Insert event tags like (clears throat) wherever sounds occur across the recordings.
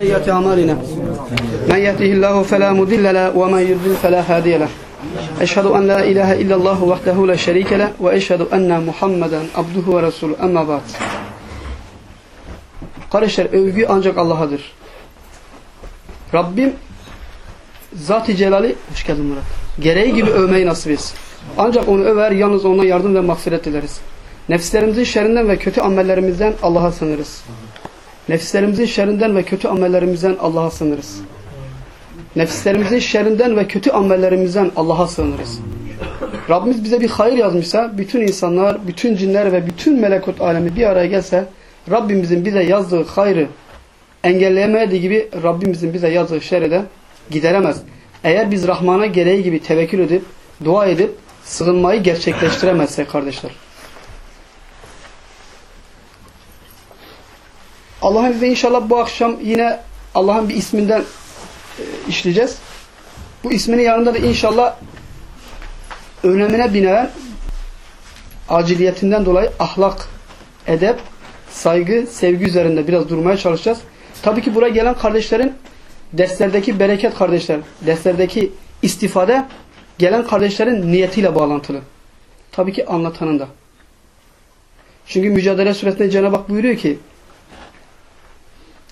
سيئات أعمالنا من يهده الله فلا مضل له ومن يضلل فلا هادي له أشهد أن لا إله إلا الله وحده لا شريك له وأشهد أن محمدا abduhu ve resulü أما بعد Kardeşler övgü ancak Allah'adır. Rabbim Zat-ı Celal'i hoş geldin Murat. Gereği gibi övmeyi nasip etsin. Ancak onu över yalnız ondan yardım ve mağfiret dileriz. Nefslerimizin şerrinden ve kötü amellerimizden Allah'a sığınırız. Nefislerimizin şerrinden ve kötü amellerimizden Allah'a sığınırız. Nefislerimizin şerrinden ve kötü amellerimizden Allah'a sığınırız. Rabbimiz bize bir hayır yazmışsa bütün insanlar, bütün cinler ve bütün melekut alemi bir araya gelse Rabbimizin bize yazdığı hayrı engelleyemediği gibi Rabbimizin bize yazdığı şerri de gideremez. Eğer biz Rahman'a gereği gibi tevekkül edip, dua edip, sığınmayı gerçekleştiremezsek kardeşler. Allah'ın izniyle inşallah bu akşam yine Allah'ın bir isminden e, işleyeceğiz. Bu isminin yanında da inşallah önemine binaen aciliyetinden dolayı ahlak, edep, saygı, sevgi üzerinde biraz durmaya çalışacağız. Tabii ki buraya gelen kardeşlerin derslerdeki bereket kardeşler, derslerdeki istifade gelen kardeşlerin niyetiyle bağlantılı. Tabii ki anlatanın da. Çünkü Mücadele Suresinde Cenab-ı Hak buyuruyor ki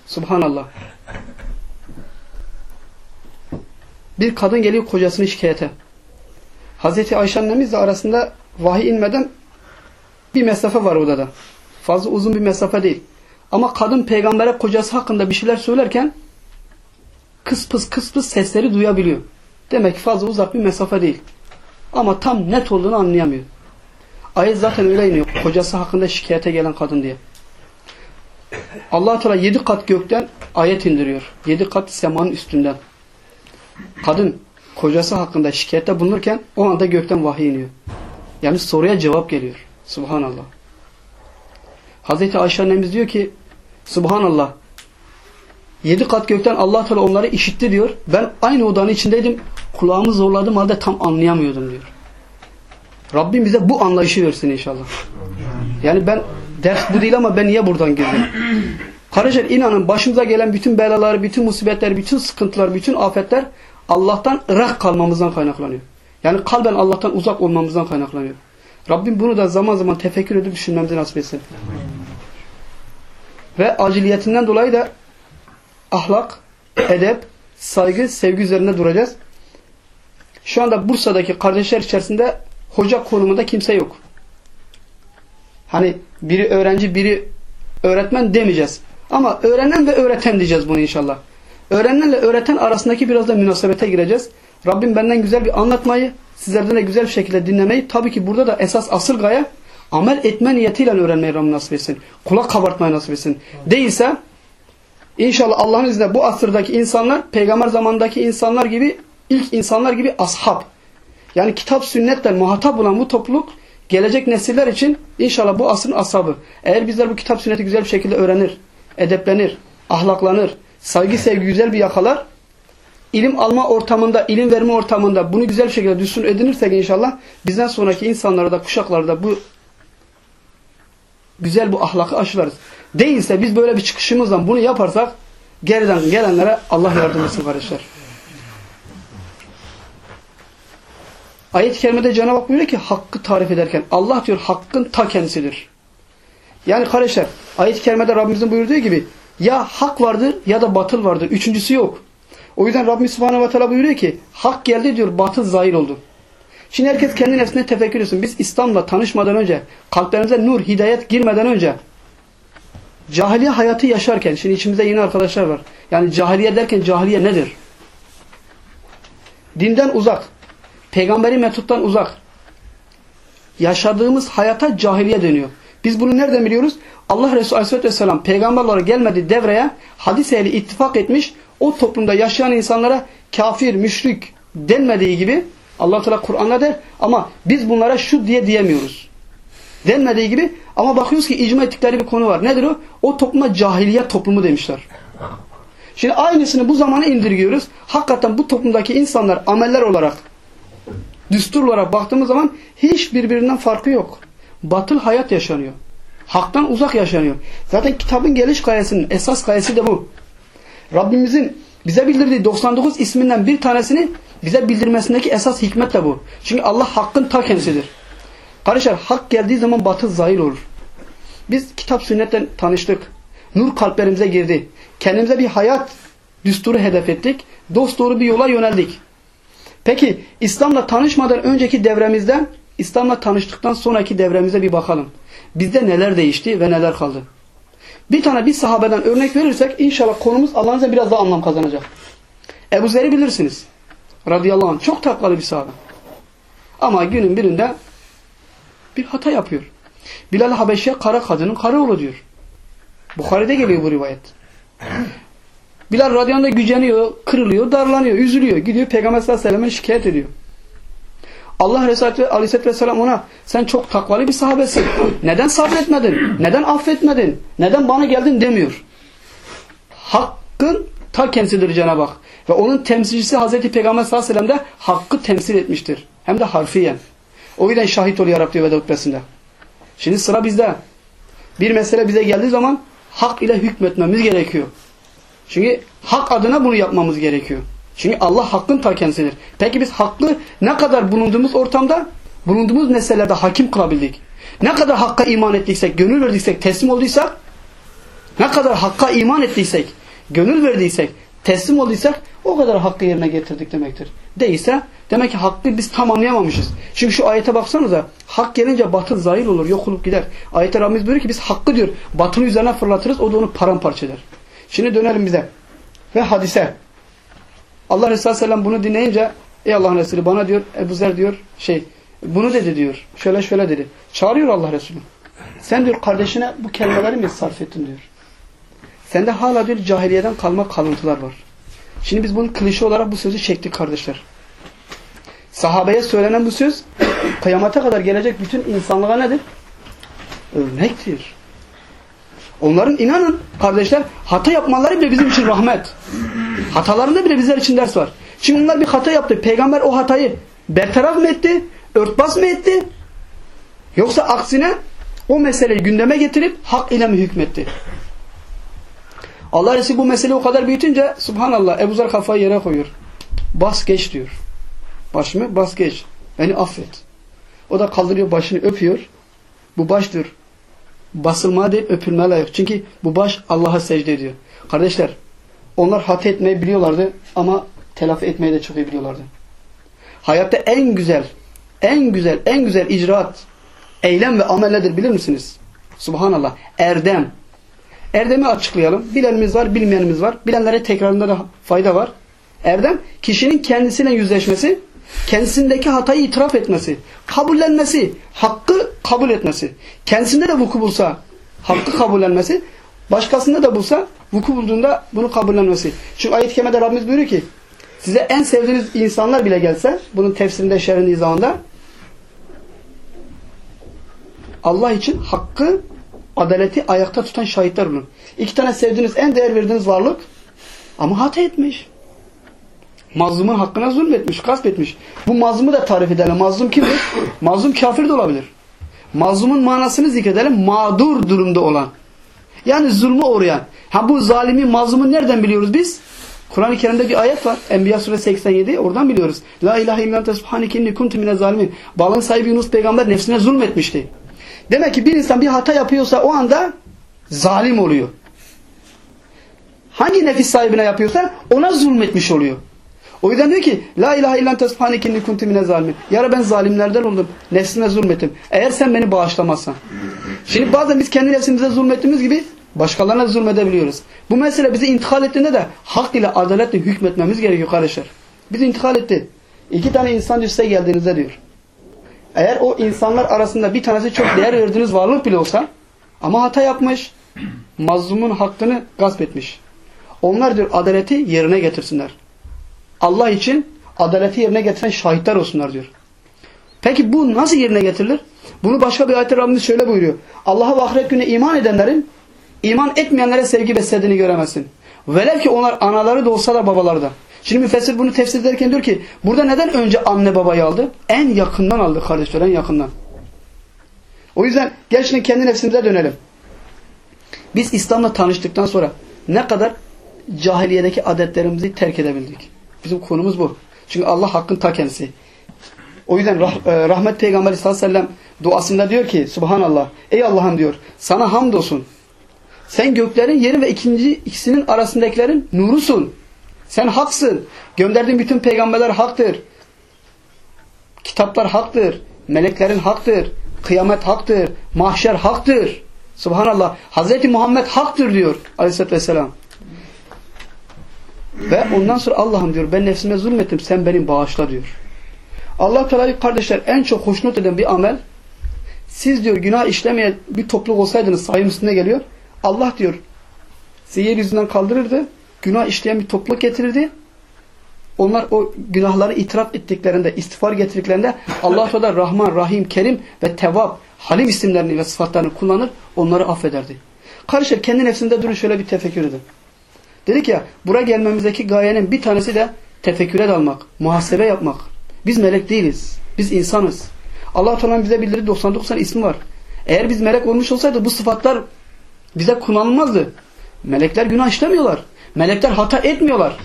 Subhanallah. Bir kadın geliyor kocasını şikayete. Hazreti Ayşe annemizle arasında vahiy inmeden bir mesafe var odada. Fazla uzun bir mesafe değil. Ama kadın peygambere kocası hakkında bir şeyler söylerken kıs pıs kıs pıs sesleri duyabiliyor. Demek ki fazla uzak bir mesafe değil. Ama tam net olduğunu anlayamıyor. Ayet zaten öyle iniyor. Kocası hakkında şikayete gelen kadın diye. Allah Teala yedi kat gökten ayet indiriyor. Yedi kat semanın üstünden. Kadın kocası hakkında şikayette bulunurken o anda gökten vahiy iniyor. Yani soruya cevap geliyor. Subhanallah. Hazreti Ayşe annemiz diyor ki Subhanallah yedi kat gökten allah Teala onları işitti diyor. Ben aynı odanın içindeydim. Kulağımı zorladım halde tam anlayamıyordum diyor. Rabbim bize bu anlayışı versin inşallah. Yani ben ders bu değil ama ben niye buradan girdim? (clears throat) Kardeşler inanın başımıza gelen bütün belalar, bütün musibetler, bütün sıkıntılar, bütün afetler Allah'tan ırak kalmamızdan kaynaklanıyor. Yani kalben Allah'tan uzak olmamızdan kaynaklanıyor. Rabbim bunu da zaman zaman tefekkür edip düşünmemizi nasip etsin. Ve aciliyetinden dolayı da ahlak, edep, saygı, sevgi üzerinde duracağız. Şu anda Bursa'daki kardeşler içerisinde hoca konumunda kimse yok. Hani biri öğrenci, biri öğretmen demeyeceğiz. Ama öğrenen ve öğreten diyeceğiz bunu inşallah. Öğrenenle öğreten arasındaki biraz da münasebete gireceğiz. Rabbim benden güzel bir anlatmayı, sizlerden de güzel bir şekilde dinlemeyi, tabii ki burada da esas asıl gaye amel etme niyetiyle öğrenmeyi Rabbim nasip etsin. Kulak kabartmayı nasip etsin. Değilse inşallah Allah'ın izniyle bu asırdaki insanlar, peygamber zamandaki insanlar gibi, ilk insanlar gibi ashab. Yani kitap sünnetten muhatap olan bu topluluk gelecek nesiller için inşallah bu asrın ashabı. Eğer bizler bu kitap sünneti güzel bir şekilde öğrenir, edeplenir, ahlaklanır, saygı sevgi güzel bir yakalar, ilim alma ortamında, ilim verme ortamında bunu güzel bir şekilde düstur edinirsek inşallah bizden sonraki insanlara da, kuşaklara da bu güzel bu ahlakı aşılarız. Değilse biz böyle bir çıkışımızdan bunu yaparsak geriden gelenlere Allah yardım etsin kardeşler. Ayet-i kerimede Cenab-ı Hak buyuruyor ki hakkı tarif ederken Allah diyor hakkın ta kendisidir. Yani kardeşler ayet-i kerimede Rabbimizin buyurduğu gibi ya hak vardır ya da batıl vardır. Üçüncüsü yok. O yüzden Rabbimiz Subhanahu ve Teala buyuruyor ki hak geldi diyor batıl zahir oldu. Şimdi herkes kendi nefsine tefekkür etsin. Biz İslam'la tanışmadan önce kalplerimize nur, hidayet girmeden önce cahiliye hayatı yaşarken şimdi içimizde yeni arkadaşlar var. Yani cahiliye derken cahiliye nedir? Dinden uzak. Peygamberi metottan uzak. Yaşadığımız hayata cahiliye deniyor. Biz bunu nereden biliyoruz? Allah Resulü Aleyhisselatü Vesselam peygamberlere gelmedi devreye hadis ehli ittifak etmiş. O toplumda yaşayan insanlara kafir, müşrik denmediği gibi Allah Teala Kur'an'da der ama biz bunlara şu diye diyemiyoruz. Denmediği gibi ama bakıyoruz ki icma ettikleri bir konu var. Nedir o? O topluma cahiliye toplumu demişler. Şimdi aynısını bu zamana indirgiyoruz. Hakikaten bu toplumdaki insanlar ameller olarak düstur olarak baktığımız zaman hiç birbirinden farkı yok. Batıl hayat yaşanıyor. Haktan uzak yaşanıyor. Zaten kitabın geliş gayesinin esas gayesi de bu. Rabbimizin bize bildirdiği 99 isminden bir tanesini bize bildirmesindeki esas hikmet de bu. Çünkü Allah hakkın ta kendisidir. Kardeşler hak geldiği zaman batıl zahil olur. Biz kitap sünnetten tanıştık. Nur kalplerimize girdi. Kendimize bir hayat düsturu hedef ettik. Dost doğru bir yola yöneldik. Peki İslam'la tanışmadan önceki devremizden İslam'la tanıştıktan sonraki devremize bir bakalım. Bizde neler değişti ve neler kaldı? Bir tane bir sahabeden örnek verirsek inşallah konumuz Allah'ın biraz daha anlam kazanacak. Ebu Zer'i bilirsiniz. Radıyallahu anh. Çok takvalı bir sahabe. Ama günün birinde bir hata yapıyor. Bilal Habeşi'ye kara kadının kara oğlu diyor. Bukhari'de geliyor bu rivayet. Bilal radyonda güceniyor, kırılıyor, darlanıyor, üzülüyor. Gidiyor Peygamber sallallahu aleyhi ve sellem'e şikayet ediyor. Allah Resulü Aleyhisselatü Vesselam ona sen çok takvalı bir sahabesin. Neden sabretmedin? Neden affetmedin? Neden bana geldin demiyor. Hakkın ta kendisidir Cenab-ı Hak. Ve onun temsilcisi Hazreti Peygamber sallallahu aleyhi ve sellem de hakkı temsil etmiştir. Hem de harfiyen. O yüzden şahit oluyor Rabbi ve hutbesinde. Şimdi sıra bizde. Bir mesele bize geldiği zaman hak ile hükmetmemiz gerekiyor. Çünkü hak adına bunu yapmamız gerekiyor. Çünkü Allah hakkın ta kendisidir. Peki biz hakkı ne kadar bulunduğumuz ortamda, bulunduğumuz meselelerde hakim kılabildik? Ne kadar hakka iman ettiysek, gönül verdiysek, teslim olduysak, ne kadar hakka iman ettiysek, gönül verdiysek, teslim olduysak o kadar hakkı yerine getirdik demektir. Değilse demek ki hakkı biz tam anlayamamışız. Çünkü şu ayete baksanıza hak gelince batıl zahir olur, yok olup gider. Ayette Rabbimiz buyuruyor ki biz hakkı diyor batılı üzerine fırlatırız o da onu paramparça eder. Şimdi dönelim bize. Ve hadise. Allah Resulü Sellem bunu dinleyince ey Allah'ın Resulü bana diyor Ebu Zer diyor şey bunu dedi diyor. Şöyle şöyle dedi. Çağırıyor Allah Resulü. Sen diyor kardeşine bu kelimeleri mi sarf ettin diyor. Sende hala bir cahiliyeden kalma kalıntılar var. Şimdi biz bunu klişe olarak bu sözü çektik kardeşler. Sahabeye söylenen bu söz kıyamata kadar gelecek bütün insanlığa nedir? Örnektir. Onların inanın kardeşler hata yapmaları bile bizim için rahmet. Hatalarında bile bizler için ders var. Şimdi onlar bir hata yaptı. Peygamber o hatayı bertaraf mı etti? Örtbas mı etti? Yoksa aksine o meseleyi gündeme getirip hak ile mi hükmetti? Allah Resulü bu meseleyi o kadar büyütünce subhanallah Ebu Zer kafayı yere koyuyor. Bas geç diyor. Başımı bas geç. Beni affet. O da kaldırıyor başını öpüyor. Bu baştır. Basılma değil öpülmeye layık. Çünkü bu baş Allah'a secde ediyor. Kardeşler onlar hata etmeyi biliyorlardı ama telafi etmeyi de çok iyi biliyorlardı. Hayatta en güzel, en güzel, en güzel icraat, eylem ve amelledir bilir misiniz? Subhanallah. Erdem. Erdemi açıklayalım. Bilenimiz var, bilmeyenimiz var. Bilenlere tekrarında da fayda var. Erdem, kişinin kendisiyle yüzleşmesi, kendisindeki hatayı itiraf etmesi, kabullenmesi, hakkı kabul etmesi. Kendisinde de vuku bulsa hakkı kabullenmesi, başkasında da bulsa vuku bulduğunda bunu kabullenmesi. Çünkü ayet-i kerimede Rabbimiz buyuruyor ki size en sevdiğiniz insanlar bile gelse bunun tefsirinde şerhin izahında Allah için hakkı adaleti ayakta tutan şahitler olun. İki tane sevdiğiniz en değer verdiğiniz varlık ama hata etmiş. Mazlumun hakkına zulmetmiş, gasp etmiş. Bu mazlumu da tarif edelim. Mazlum kimdir? (coughs) Mazlum kafir de olabilir. Mazlumun manasını zikredelim. Mağdur durumda olan. Yani zulmü uğrayan. Ha bu zalimi, mazlumu nereden biliyoruz biz? Kur'an-ı Kerim'de bir ayet var. Enbiya suresi 87. Oradan biliyoruz. La ilahe illallah tesubhaneke inni kuntu mine zalimin. Balın sahibi Yunus peygamber nefsine zulmetmişti. Demek ki bir insan bir hata yapıyorsa o anda zalim oluyor. Hangi nefis sahibine yapıyorsa ona zulmetmiş oluyor. O yüzden diyor ki La ilahe illan tesbhaneke inni kuntu mine zalimin. Yara ben zalimlerden oldum. Nefsime zulmettim. Eğer sen beni bağışlamazsan. Şimdi bazen biz kendi nefsimize zulmettiğimiz gibi başkalarına zulmedebiliyoruz. Bu mesele bizi intikal ettiğinde de hak ile adaletle hükmetmemiz gerekiyor kardeşler. Bizi intikal etti. İki tane insan size geldiğinizde diyor. Eğer o insanlar arasında bir tanesi çok değer verdiğiniz varlık bile olsa ama hata yapmış, mazlumun hakkını gasp etmiş. Onlar diyor adaleti yerine getirsinler. Allah için adaleti yerine getiren şahitler olsunlar diyor. Peki bu nasıl yerine getirilir? Bunu başka bir ayette Rabbimiz şöyle buyuruyor. Allah'a ve ahiret gününe iman edenlerin iman etmeyenlere sevgi beslediğini göremezsin. Velev ki onlar anaları da olsalar babaları da. Şimdi müfessir bunu tefsir ederken diyor ki burada neden önce anne babayı aldı? En yakından aldı kardeşler en yakından. O yüzden gerçekten kendi nefsimize dönelim. Biz İslam'la tanıştıktan sonra ne kadar cahiliyedeki adetlerimizi terk edebildik. Bizim konumuz bu. Çünkü Allah hakkın ta kendisi. O yüzden rah e, rahmet peygamberi sallallahu aleyhi ve sellem duasında diyor ki Subhanallah ey Allah'ım diyor sana hamdolsun. Sen göklerin yeri ve ikinci ikisinin arasındakilerin nurusun. Sen haksın. Gönderdiğin bütün peygamberler haktır. Kitaplar haktır. Meleklerin haktır. Kıyamet haktır. Mahşer haktır. Subhanallah. Hazreti Muhammed haktır diyor aleyhissalatü vesselam. Ve ondan sonra Allah'ım diyor ben nefsime zulmettim sen benim bağışla diyor. Allah Teala kardeşler en çok hoşnut eden bir amel siz diyor günah işlemeyen bir topluluk olsaydınız sayım üstüne geliyor. Allah diyor sizi yeryüzünden kaldırırdı. Günah işleyen bir topluluk getirirdi. Onlar o günahları itiraf ettiklerinde, istiğfar getirdiklerinde Allah Teala Rahman, Rahim, Kerim ve Tevvab, Halim isimlerini ve sıfatlarını kullanır, onları affederdi. Kardeşler kendi nefsinde durun şöyle bir tefekkür edin. Dedik ya, buraya gelmemizdeki gayenin bir tanesi de tefekküre dalmak, muhasebe yapmak. Biz melek değiliz. Biz insanız. Allah Teala'nın bize bildirdiği 99 tane ismi var. Eğer biz melek olmuş olsaydı bu sıfatlar bize kullanılmazdı. Melekler günah işlemiyorlar. Melekler hata etmiyorlar.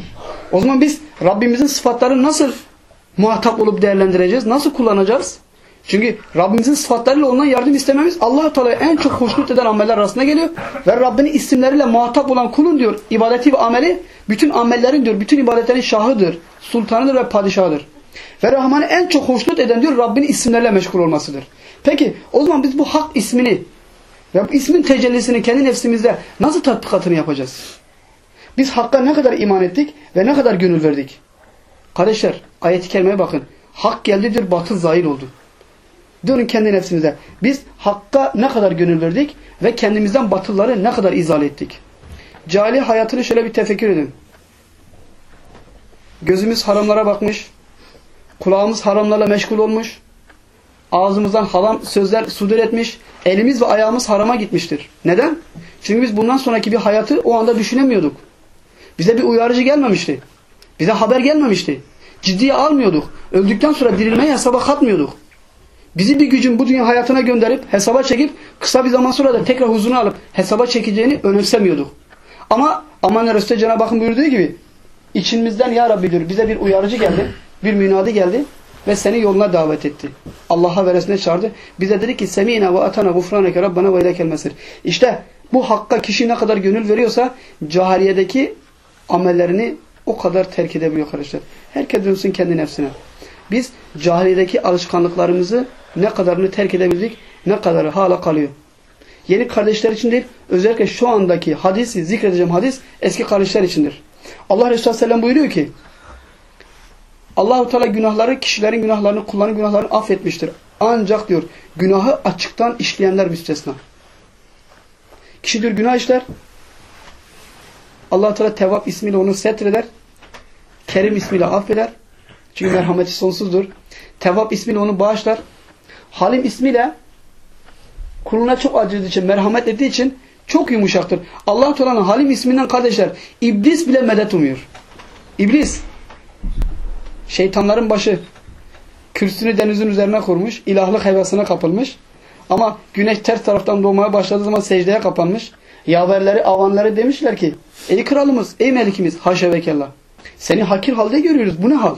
O zaman biz Rabbimizin sıfatlarını nasıl muhatap olup değerlendireceğiz? Nasıl kullanacağız? Çünkü Rabbimizin sıfatlarıyla ondan yardım istememiz Allah-u Teala'ya en çok hoşnut eden ameller arasında geliyor. Ve Rabbinin isimleriyle muhatap olan kulun diyor ibadeti ve ameli bütün amellerin diyor bütün ibadetlerin şahıdır, sultanıdır ve padişahıdır. Ve Rahman'ı en çok hoşnut eden diyor Rabbinin isimlerle meşgul olmasıdır. Peki o zaman biz bu hak ismini ve bu ismin tecellisini kendi nefsimizde nasıl tatbikatını yapacağız? Biz Hakk'a ne kadar iman ettik ve ne kadar gönül verdik? Kardeşler ayet-i kerimeye bakın. Hak geldi diyor batıl zahil oldu. Dönün kendi nefsimize. Biz Hakk'a ne kadar gönül verdik ve kendimizden batılları ne kadar izale ettik? Cahili hayatını şöyle bir tefekkür edin. Gözümüz haramlara bakmış. Kulağımız haramlarla meşgul olmuş. Ağzımızdan haram sözler sudur etmiş. Elimiz ve ayağımız harama gitmiştir. Neden? Çünkü biz bundan sonraki bir hayatı o anda düşünemiyorduk. Bize bir uyarıcı gelmemişti. Bize haber gelmemişti. Ciddiye almıyorduk. Öldükten sonra dirilmeyi hesaba katmıyorduk. Bizi bir gücün bu dünya hayatına gönderip hesaba çekip kısa bir zaman sonra da tekrar huzuruna alıp hesaba çekeceğini önemsemiyorduk. Ama aman Resulü Cenab-ı Hakk'ın buyurduğu gibi içimizden ya Rabbi diyor bize bir uyarıcı geldi. Bir münadi geldi ve seni yoluna davet etti. Allah'a ve Resulüne çağırdı. Bize dedi ki semina ve atana gufraneke rabbana ve ilekel mesir. İşte bu hakka kişi ne kadar gönül veriyorsa cahiliyedeki amellerini o kadar terk edebiliyor arkadaşlar. Herkes dönsün kendi nefsine. Biz cahiliyedeki alışkanlıklarımızı ne kadarını terk edebildik, ne kadarı hala kalıyor. Yeni kardeşler için değil, özellikle şu andaki hadisi, zikredeceğim hadis eski kardeşler içindir. Allah Resulü Aleyhisselam buyuruyor ki, Allahu Teala günahları, kişilerin günahlarını, kulların günahlarını affetmiştir. Ancak diyor, günahı açıktan işleyenler müstesna. Kişi diyor günah işler, allah Teala Tevvap ismiyle onu setreder, Kerim ismiyle affeder, çünkü merhameti sonsuzdur. Tevvap ismiyle onu bağışlar. Halim ismiyle kuluna çok acıdığı için, merhamet ettiği için çok yumuşaktır. allah Teala'nın Halim isminden kardeşler, iblis bile medet umuyor. İblis, şeytanların başı, kürsünü denizin üzerine kurmuş, ilahlık hevesine kapılmış. Ama güneş ters taraftan doğmaya başladığı zaman secdeye kapanmış. Yaverleri, avanları demişler ki, ey kralımız, ey melikimiz, haşa ve kella. Seni hakir halde görüyoruz. Bu ne hal?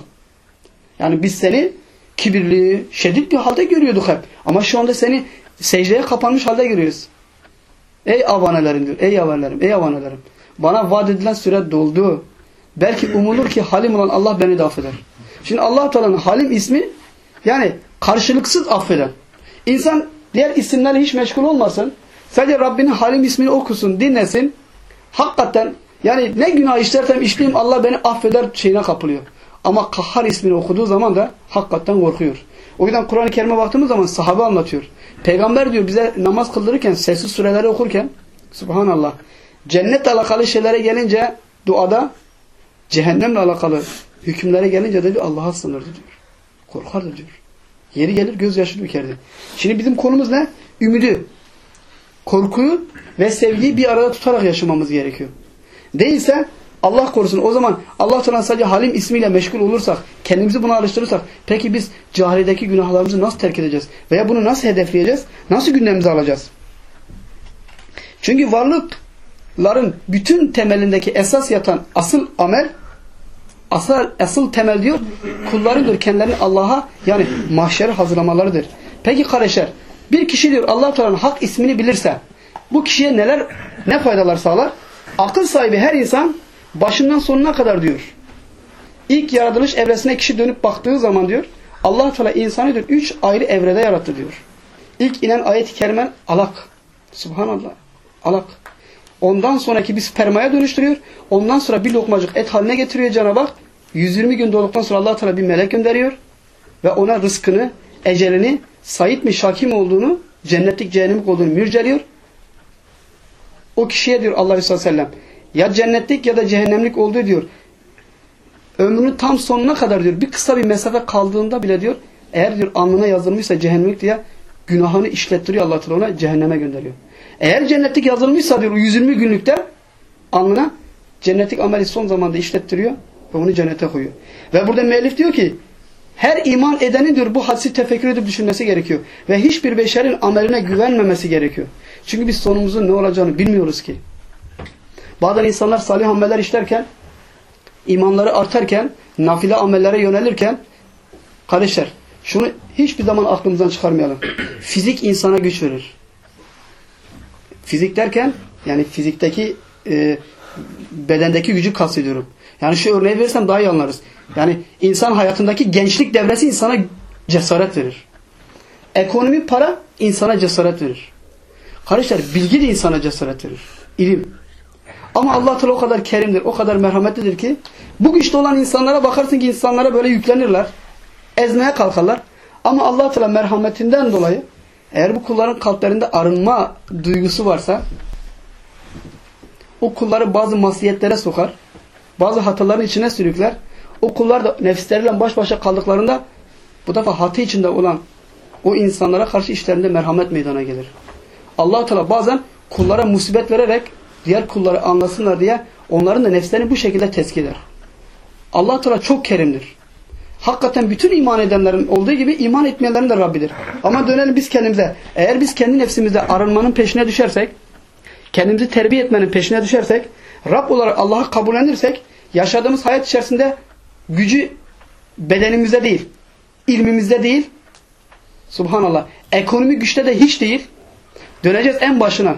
Yani biz seni kibirli, şiddet bir halde görüyorduk hep. Ama şu anda seni secdeye kapanmış halde görüyoruz. Ey avanelerim diyor. Ey avanelerim, ey avanelerim. Bana vaat edilen süre doldu. Belki umulur ki halim olan Allah beni de affeder. Şimdi allah Teala'nın halim ismi yani karşılıksız affeden. İnsan diğer isimlerle hiç meşgul olmasın. Sadece Rabbinin halim ismini okusun, dinlesin. Hakikaten yani ne günah işlersem işleyeyim Allah beni affeder şeyine kapılıyor. Ama Kahhar ismini okuduğu zaman da hakikaten korkuyor. O yüzden Kur'an-ı Kerim'e baktığımız zaman sahabe anlatıyor. Peygamber diyor bize namaz kıldırırken, sessiz sureleri okurken Subhanallah. Cennetle alakalı şeylere gelince duada cehennemle alakalı hükümlere gelince de Allah'a sınırdı diyor. Korkardı diyor. Yeri gelir gözyaşı dökerdi. Şimdi bizim konumuz ne? Ümidi. Korkuyu ve sevgiyi bir arada tutarak yaşamamız gerekiyor. Değilse Allah korusun o zaman Allah Teala sadece Halim ismiyle meşgul olursak, kendimizi buna alıştırırsak peki biz cahiliyedeki günahlarımızı nasıl terk edeceğiz? Veya bunu nasıl hedefleyeceğiz? Nasıl gündemimize alacağız? Çünkü varlık günahların bütün temelindeki esas yatan asıl amel asıl, asıl temel diyor kulların diyor kendilerini Allah'a yani mahşere hazırlamalarıdır. Peki kardeşler bir kişi diyor Allah Teala'nın hak ismini bilirse bu kişiye neler ne faydalar sağlar? Akıl sahibi her insan başından sonuna kadar diyor. İlk yaratılış evresine kişi dönüp baktığı zaman diyor Allah Teala insanı diyor üç ayrı evrede yarattı diyor. İlk inen ayet-i kerimen alak. Subhanallah. Alak. Ondan sonraki bir spermaya dönüştürüyor. Ondan sonra bir lokmacık et haline getiriyor Cenab-ı Hak. 120 gün dolduktan sonra allah Teala bir melek gönderiyor. Ve ona rızkını, ecelini, Said mi Şakim olduğunu, cennetlik cehennemlik olduğunu mürceliyor. O kişiye diyor Allah Resulü Sellem ya cennetlik ya da cehennemlik olduğu diyor. Ömrünün tam sonuna kadar diyor bir kısa bir mesafe kaldığında bile diyor eğer diyor alnına yazılmışsa cehennemlik diye günahını işlettiriyor Allah Teala ona cehenneme gönderiyor. Eğer cennetlik yazılmışsa diyor 120 günlükte alnına cennetlik ameli son zamanda işlettiriyor ve onu cennete koyuyor. Ve burada müellif diyor ki her iman edenin diyor bu hadisi tefekkür edip düşünmesi gerekiyor. Ve hiçbir beşerin ameline güvenmemesi gerekiyor. Çünkü biz sonumuzun ne olacağını bilmiyoruz ki. Bazen insanlar salih ameller işlerken, imanları artarken, nafile amellere yönelirken, kardeşler şunu hiçbir zaman aklımızdan çıkarmayalım. (clears throat) Fizik insana güç verir. Fizik derken yani fizikteki e, bedendeki gücü kastediyorum. Yani şu örneği verirsem daha iyi anlarız. Yani insan hayatındaki gençlik devresi insana cesaret verir. Ekonomi, para insana cesaret verir. Kardeşler bilgi de insana cesaret verir. İlim. Ama Allah Teala o kadar kerimdir, o kadar merhametlidir ki bu güçte olan insanlara bakarsın ki insanlara böyle yüklenirler. Ezmeye kalkarlar. Ama Allah Teala merhametinden dolayı eğer bu kulların kalplerinde arınma duygusu varsa o kulları bazı masiyetlere sokar. Bazı hataların içine sürükler. O kullar da nefsleriyle baş başa kaldıklarında bu defa hata içinde olan o insanlara karşı işlerinde merhamet meydana gelir. allah Teala bazen kullara musibet vererek diğer kulları anlasınlar diye onların da nefslerini bu şekilde tezki eder. allah Teala çok kerimdir. Hakikaten bütün iman edenlerin olduğu gibi iman etmeyenlerin de Rabbidir. Ama dönelim biz kendimize. Eğer biz kendi nefsimizde arınmanın peşine düşersek, kendimizi terbiye etmenin peşine düşersek, Rab olarak Allah'ı kabullenirsek, yaşadığımız hayat içerisinde gücü bedenimizde değil, ilmimizde değil, subhanallah, ekonomi güçte de hiç değil, döneceğiz en başına.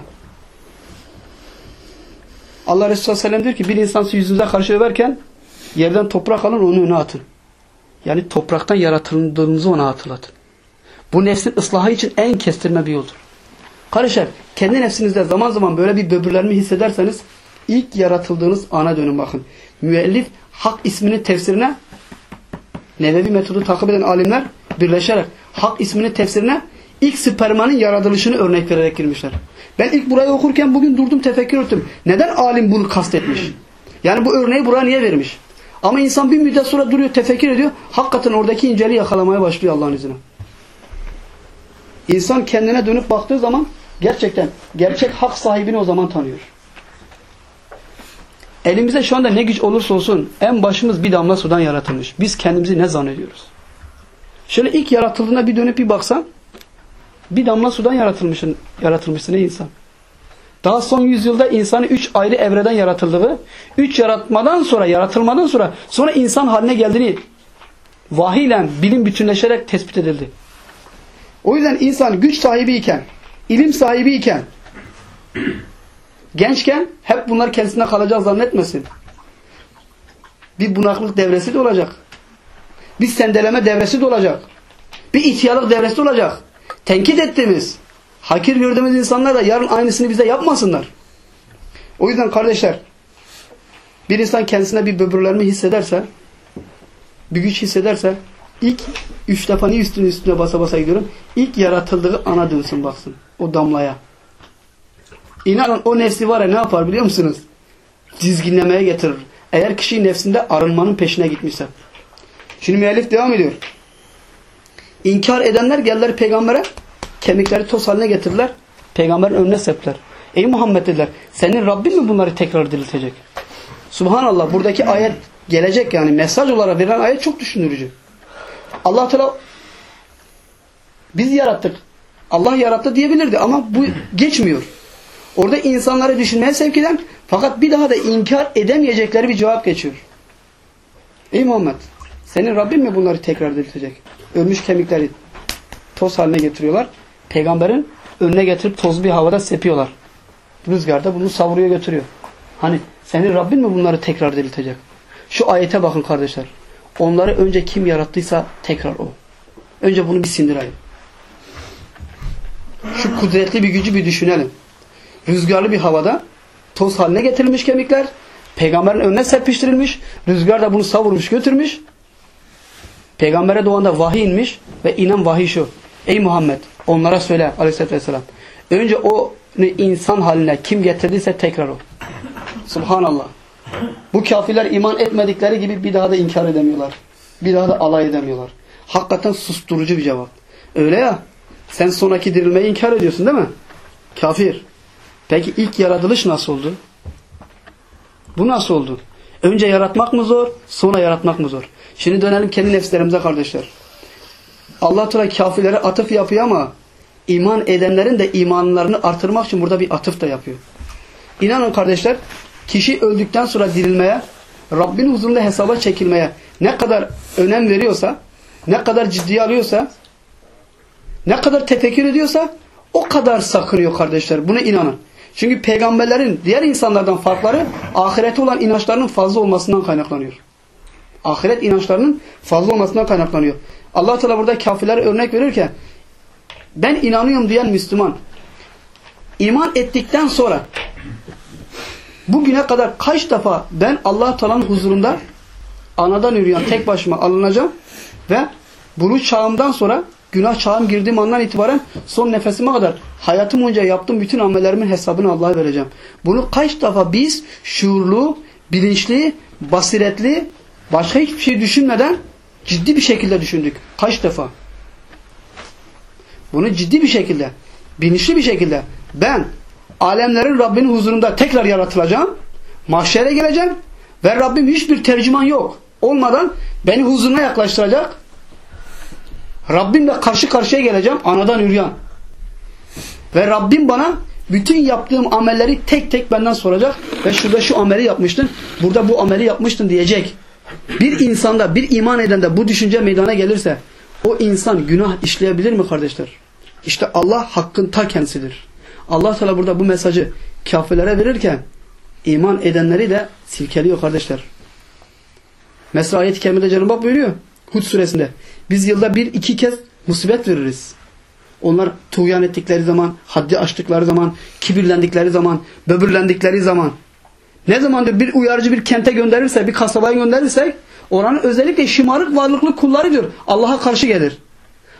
Allah Resulü Aleyhisselam diyor ki bir insan yüzünüze karşı överken yerden toprak alın onu öne atın. Yani topraktan yaratıldığımızı ona hatırlatın. Bu nefsin ıslahı için en kestirme bir yoldur. Kardeşler kendi nefsinizde zaman zaman böyle bir böbürlenme hissederseniz ilk yaratıldığınız ana dönün bakın. Müellif hak isminin tefsirine Nevevi metodu takip eden alimler birleşerek hak isminin tefsirine ilk spermanın yaratılışını örnek vererek girmişler. Ben ilk burayı okurken bugün durdum tefekkür ettim. Neden alim bunu kastetmiş? Yani bu örneği buraya niye vermiş? Ama insan bir müddet sonra duruyor, tefekkür ediyor. Hakikaten oradaki inceliği yakalamaya başlıyor Allah'ın izniyle. İnsan kendine dönüp baktığı zaman gerçekten gerçek hak sahibini o zaman tanıyor. Elimizde şu anda ne güç olursa olsun en başımız bir damla sudan yaratılmış. Biz kendimizi ne zannediyoruz? Şöyle ilk yaratıldığında bir dönüp bir baksan bir damla sudan yaratılmışsın, yaratılmışsın ey insan. Daha son yüzyılda insanı üç ayrı evreden yaratıldığı, üç yaratmadan sonra, yaratılmadan sonra, sonra insan haline geldiğini vahiyle bilim bütünleşerek tespit edildi. O yüzden insan güç sahibiyken, ilim sahibiyken, gençken hep bunlar kendisine kalacak zannetmesin. Bir bunaklık devresi de olacak. Bir sendeleme devresi de olacak. Bir ihtiyarlık devresi de olacak. Tenkit ettiğimiz, hakir gördüğümüz insanlar da yarın aynısını bize yapmasınlar. O yüzden kardeşler, bir insan kendisine bir böbürlenme hissederse, bir güç hissederse, ilk üç defa niye üstüne üstüne basa basa gidiyorum? İlk yaratıldığı ana dönsün baksın. O damlaya. İnanın o nefsi var ya ne yapar biliyor musunuz? Dizginlemeye getirir. Eğer kişi nefsinde arınmanın peşine gitmişse. Şimdi müellif devam ediyor. İnkar edenler geldiler peygambere kemikleri toz haline getirdiler. Peygamberin önüne septiler. Ey Muhammed dediler. Senin Rabbin mi bunları tekrar diriltecek? Subhanallah buradaki ayet gelecek yani mesaj olarak verilen ayet çok düşündürücü. Allah Teala biz yarattık. Allah yarattı diyebilirdi ama bu geçmiyor. Orada insanları düşünmeye sevk eden fakat bir daha da inkar edemeyecekleri bir cevap geçiyor. Ey Muhammed senin Rabbin mi bunları tekrar diriltecek? Ölmüş kemikleri toz haline getiriyorlar. Peygamberin önüne getirip toz bir havada sepiyorlar. Rüzgarda bunu savuruyor götürüyor. Hani senin Rabbin mi bunları tekrar diriltecek? Şu ayete bakın kardeşler. Onları önce kim yarattıysa tekrar o. Önce bunu bir sindirelim. Şu kudretli bir gücü bir düşünelim. Rüzgarlı bir havada toz haline getirilmiş kemikler. Peygamberin önüne serpiştirilmiş. Rüzgar da bunu savurmuş götürmüş. Peygambere doğanda vahiy inmiş ve inen vahiy şu. Ey Muhammed onlara söyle aleyhissalatü vesselam. Önce o insan haline kim getirdiyse tekrar o. Subhanallah. Bu kafirler iman etmedikleri gibi bir daha da inkar edemiyorlar. Bir daha da alay edemiyorlar. Hakikaten susturucu bir cevap. Öyle ya. Sen sonraki dirilmeyi inkar ediyorsun değil mi? Kafir. Peki ilk yaratılış nasıl oldu? Bu nasıl oldu? Önce yaratmak mı zor, sonra yaratmak mı zor? Şimdi dönelim kendi nefislerimize kardeşler. Allah Teala kafirlere atıf yapıyor ama iman edenlerin de imanlarını artırmak için burada bir atıf da yapıyor. İnanın kardeşler, kişi öldükten sonra dirilmeye, Rabbin huzurunda hesaba çekilmeye ne kadar önem veriyorsa, ne kadar ciddiye alıyorsa, ne kadar tefekkür ediyorsa o kadar sakınıyor kardeşler. Buna inanın. Çünkü peygamberlerin diğer insanlardan farkları ahirete olan inançlarının fazla olmasından kaynaklanıyor. Ahiret inançlarının fazla olmasından kaynaklanıyor. allah Teala burada kafirlere örnek verirken ben inanıyorum diyen Müslüman iman ettikten sonra bugüne kadar kaç defa ben allah Teala'nın huzurunda anadan yürüyen tek başıma alınacağım ve bunu çağımdan sonra günah çağım girdiğim andan itibaren son nefesime kadar hayatım boyunca yaptığım bütün amellerimin hesabını Allah'a vereceğim. Bunu kaç defa biz şuurlu, bilinçli, basiretli, başka hiçbir şey düşünmeden ciddi bir şekilde düşündük. Kaç defa? Bunu ciddi bir şekilde, bilinçli bir şekilde ben alemlerin Rabbinin huzurunda tekrar yaratılacağım. Mahşere geleceğim ve Rabbim hiçbir tercüman yok. Olmadan beni huzuruna yaklaştıracak. Rabbimle karşı karşıya geleceğim anadan yürüyen. Ve Rabbim bana bütün yaptığım amelleri tek tek benden soracak ve şurada şu ameli yapmıştın, burada bu ameli yapmıştın diyecek. Bir insanda, bir iman edende bu düşünce meydana gelirse o insan günah işleyebilir mi kardeşler? İşte Allah hakkın ta kendisidir. Allah Teala burada bu mesajı kafirlere verirken iman edenleri de silkeliyor kardeşler. Mesela ayet-i kerimede Cenab-ı Hak buyuruyor. Hud suresinde. Biz yılda bir iki kez musibet veririz. Onlar tuğyan ettikleri zaman, haddi aştıkları zaman, kibirlendikleri zaman, böbürlendikleri zaman. Ne zamandır bir uyarıcı bir kente gönderirse, bir kasabaya gönderirsek oranın özellikle şımarık varlıklı kulları diyor. Allah'a karşı gelir.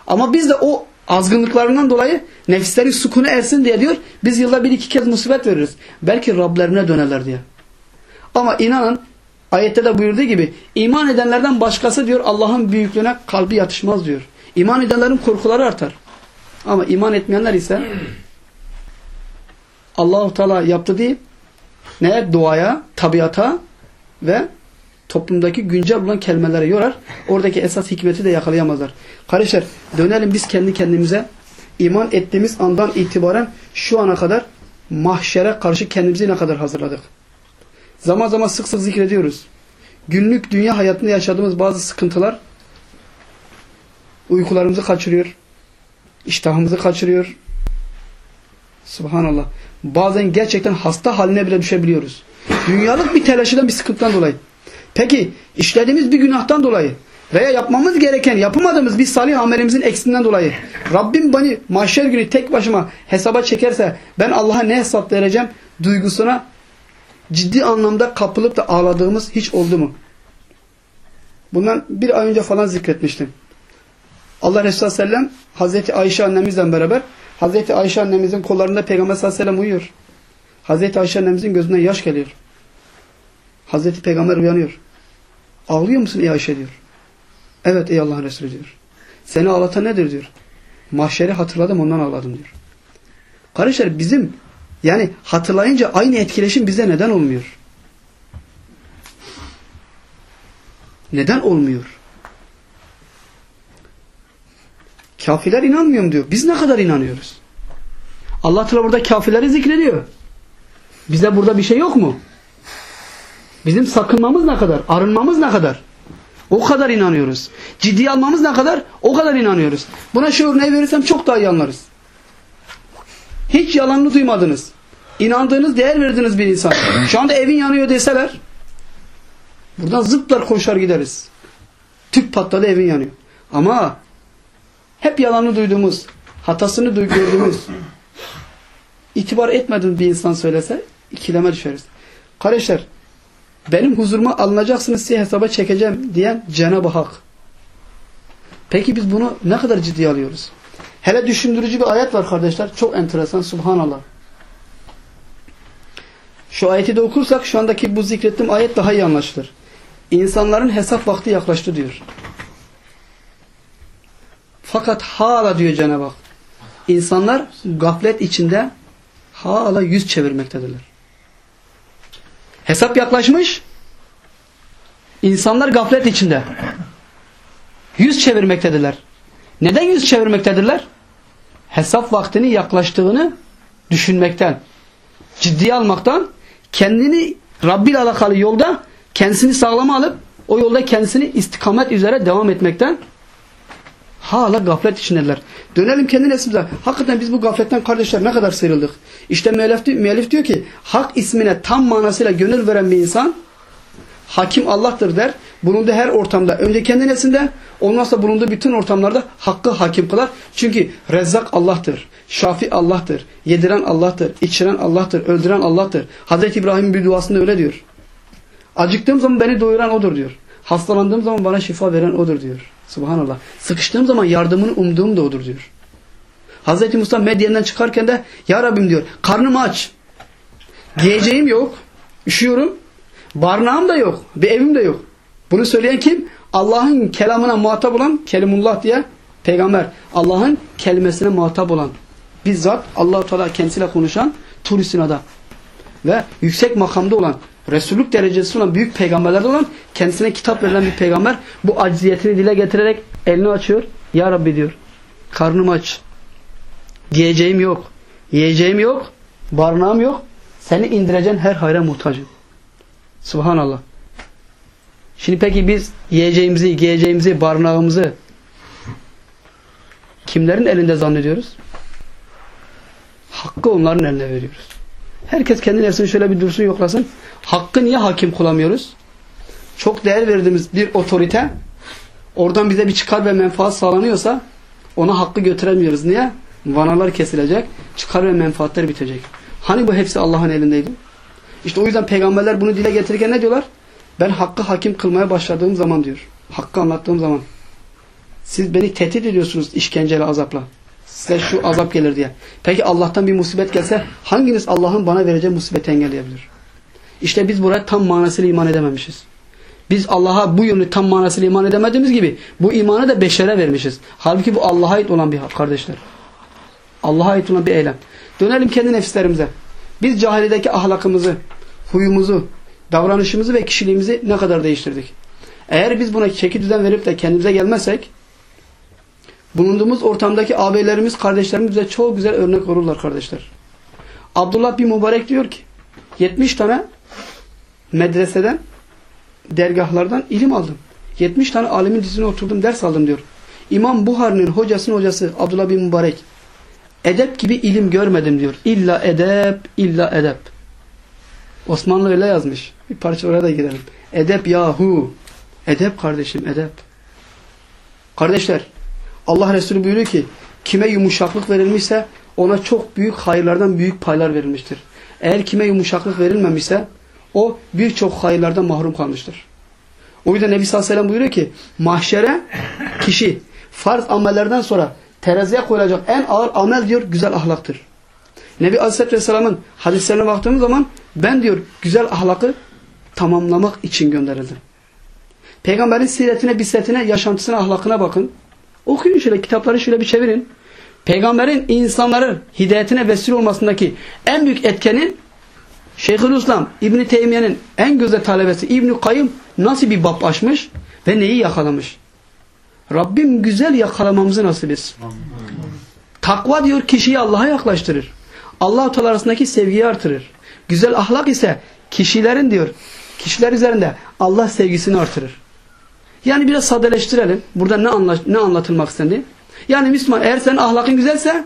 Ama biz de o azgınlıklarından dolayı nefisleri sukunu ersin diye diyor. Biz yılda bir iki kez musibet veririz. Belki Rablerine dönerler diye. Ama inanın Ayette de buyurduğu gibi iman edenlerden başkası diyor Allah'ın büyüklüğüne kalbi yatışmaz diyor. İman edenlerin korkuları artar. Ama iman etmeyenler ise Allahu Teala yaptı değil ne doğaya, tabiata ve toplumdaki güncel olan kelimelere yorar. Oradaki esas hikmeti de yakalayamazlar. Kardeşler dönelim biz kendi kendimize iman ettiğimiz andan itibaren şu ana kadar mahşere karşı kendimizi ne kadar hazırladık. Zaman zaman sık sık zikrediyoruz. Günlük dünya hayatında yaşadığımız bazı sıkıntılar uykularımızı kaçırıyor. İştahımızı kaçırıyor. Subhanallah. Bazen gerçekten hasta haline bile düşebiliyoruz. Dünyalık bir telaşıdan bir sıkıntıdan dolayı. Peki işlediğimiz bir günahtan dolayı veya yapmamız gereken yapamadığımız bir salih amelimizin eksinden dolayı Rabbim beni mahşer günü tek başıma hesaba çekerse ben Allah'a ne hesap vereceğim duygusuna ciddi anlamda kapılıp da ağladığımız hiç oldu mu? Bundan bir ay önce falan zikretmiştim. Allah Resulü Sellem Hazreti Ayşe annemizle beraber Hazreti Ayşe annemizin kollarında Peygamber sallallahu aleyhi ve sellem uyuyor. Hazreti Ayşe annemizin gözünden yaş geliyor. Hazreti Peygamber uyanıyor. Ağlıyor musun ey Ayşe diyor. Evet ey Allah'ın Resulü diyor. Seni ağlatan nedir diyor. Mahşeri hatırladım ondan ağladım diyor. Kardeşler bizim yani hatırlayınca aynı etkileşim bize neden olmuyor? Neden olmuyor? Kafirler inanmıyorum diyor. Biz ne kadar inanıyoruz? Allah Teala burada kafirleri zikrediyor. Bize burada bir şey yok mu? Bizim sakınmamız ne kadar? Arınmamız ne kadar? O kadar inanıyoruz. Ciddiye almamız ne kadar? O kadar inanıyoruz. Buna şu örneği verirsem çok daha iyi anlarız. Hiç yalanını duymadınız. İnandığınız, değer verdiğiniz bir insan. Şu anda evin yanıyor deseler buradan zıplar koşar gideriz. Tüp patladı evin yanıyor. Ama hep yalanını duyduğumuz, hatasını gördüğümüz, itibar etmediğimiz bir insan söylese ikileme düşeriz. Kardeşler, benim huzuruma alınacaksınız size hesaba çekeceğim diyen Cenab-ı Hak. Peki biz bunu ne kadar ciddiye alıyoruz? Hele düşündürücü bir ayet var kardeşler. Çok enteresan. Subhanallah. Şu ayeti de okursak şu andaki bu zikrettiğim ayet daha iyi anlaşılır. İnsanların hesap vakti yaklaştı diyor. Fakat hala diyor Cenab-ı Hak. İnsanlar gaflet içinde hala yüz çevirmektedirler. Hesap yaklaşmış. İnsanlar gaflet içinde. Yüz çevirmektedirler. Neden yüz çevirmektedirler? Hesap vaktinin yaklaştığını düşünmekten, ciddiye almaktan, kendini Rabbi ile alakalı yolda kendisini sağlama alıp o yolda kendisini istikamet üzere devam etmekten hala gaflet içindeler. Dönelim kendi neslimize. Hakikaten biz bu gafletten kardeşler ne kadar sıyrıldık. İşte müellif, müellif diyor ki hak ismine tam manasıyla gönül veren bir insan hakim Allah'tır der. Bulunduğu her ortamda önce kendi neslinde olmazsa bulunduğu bütün ortamlarda hakkı hakim kılar. Çünkü Rezzak Allah'tır. Şafi Allah'tır. Yediren Allah'tır. içiren Allah'tır. Öldüren Allah'tır. Hazreti İbrahim'in bir duasında öyle diyor. Acıktığım zaman beni doyuran odur diyor. Hastalandığım zaman bana şifa veren odur diyor. Subhanallah. Sıkıştığım zaman yardımını umduğum da odur diyor. Hazreti Musa Medyen'den çıkarken de Ya Rabbim diyor karnım aç. Giyeceğim yok. Üşüyorum. Barınağım da yok. Bir evim de yok. Bunu söyleyen kim? Allah'ın kelamına muhatap olan Kelimullah diye peygamber. Allah'ın kelimesine muhatap olan. Bizzat Allah-u Teala kendisiyle konuşan Tur Sina'da. Ve yüksek makamda olan Resullük derecesi olan büyük peygamberlerde olan kendisine kitap verilen bir peygamber bu acziyetini dile getirerek elini açıyor. Ya Rabbi diyor. Karnım aç. Giyeceğim yok. Yiyeceğim yok. Barınağım yok. Seni indireceğin her hayra muhtacım. Subhanallah. Şimdi peki biz yiyeceğimizi, giyeceğimizi, barınağımızı kimlerin elinde zannediyoruz? Hakkı onların eline veriyoruz. Herkes kendi nefsini şöyle bir dursun yoklasın. Hakkı niye hakim kılamıyoruz? Çok değer verdiğimiz bir otorite oradan bize bir çıkar ve menfaat sağlanıyorsa ona hakkı götüremiyoruz. Niye? Vanalar kesilecek, çıkar ve menfaatler bitecek. Hani bu hepsi Allah'ın elindeydi? İşte o yüzden peygamberler bunu dile getirirken ne diyorlar? Ben hakkı hakim kılmaya başladığım zaman diyor. Hakkı anlattığım zaman. Siz beni tehdit ediyorsunuz işkenceyle, azapla. Size şu azap gelir diye. Peki Allah'tan bir musibet gelse hanginiz Allah'ın bana vereceği musibeti engelleyebilir? İşte biz buraya tam manasıyla iman edememişiz. Biz Allah'a bu yönü tam manasıyla iman edemediğimiz gibi bu imanı da beşere vermişiz. Halbuki bu Allah'a ait olan bir kardeşler. Allah'a ait olan bir eylem. Dönelim kendi nefislerimize. Biz cahilideki ahlakımızı, huyumuzu, davranışımızı ve kişiliğimizi ne kadar değiştirdik? Eğer biz buna çeki düzen verip de kendimize gelmezsek bulunduğumuz ortamdaki ağabeylerimiz, kardeşlerimiz bize çok güzel örnek olurlar kardeşler. Abdullah bin Mübarek diyor ki 70 tane medreseden dergahlardan ilim aldım. 70 tane alimin dizine oturdum ders aldım diyor. İmam Buhar'ın hocasının hocası Abdullah bin Mübarek edep gibi ilim görmedim diyor. İlla edep, illa edep. Osmanlı öyle yazmış. Bir parça oraya da gidelim. Edep yahu. Edep kardeşim edep. Kardeşler Allah Resulü buyuruyor ki kime yumuşaklık verilmişse ona çok büyük hayırlardan büyük paylar verilmiştir. Eğer kime yumuşaklık verilmemişse o birçok hayırlardan mahrum kalmıştır. O yüzden Nebi sallallahu aleyhi ve sellem buyuruyor ki mahşere kişi farz amellerden sonra teraziye koyulacak en ağır amel diyor güzel ahlaktır. Nebi Aleyhisselatü Vesselam'ın hadislerine baktığımız zaman ben diyor güzel ahlakı tamamlamak için gönderildim. Peygamberin siretine, bisetine, yaşantısına, ahlakına bakın. Okuyun şöyle kitapları şöyle bir çevirin. Peygamberin insanların hidayetine vesile olmasındaki en büyük etkenin Şeyhülislam İbn Teymiye'nin en güzel talebesi İbn Kayyım nasıl bir bab açmış ve neyi yakalamış? Rabbim güzel yakalamamızı nasip etsin. Takva diyor kişiyi Allah'a yaklaştırır. Allah-u Teala arasındaki sevgiyi artırır. Güzel ahlak ise kişilerin diyor, kişiler üzerinde Allah sevgisini artırır. Yani biraz sadeleştirelim. Burada ne, anla ne anlatılmak istendi? Yani Müslüman eğer senin ahlakın güzelse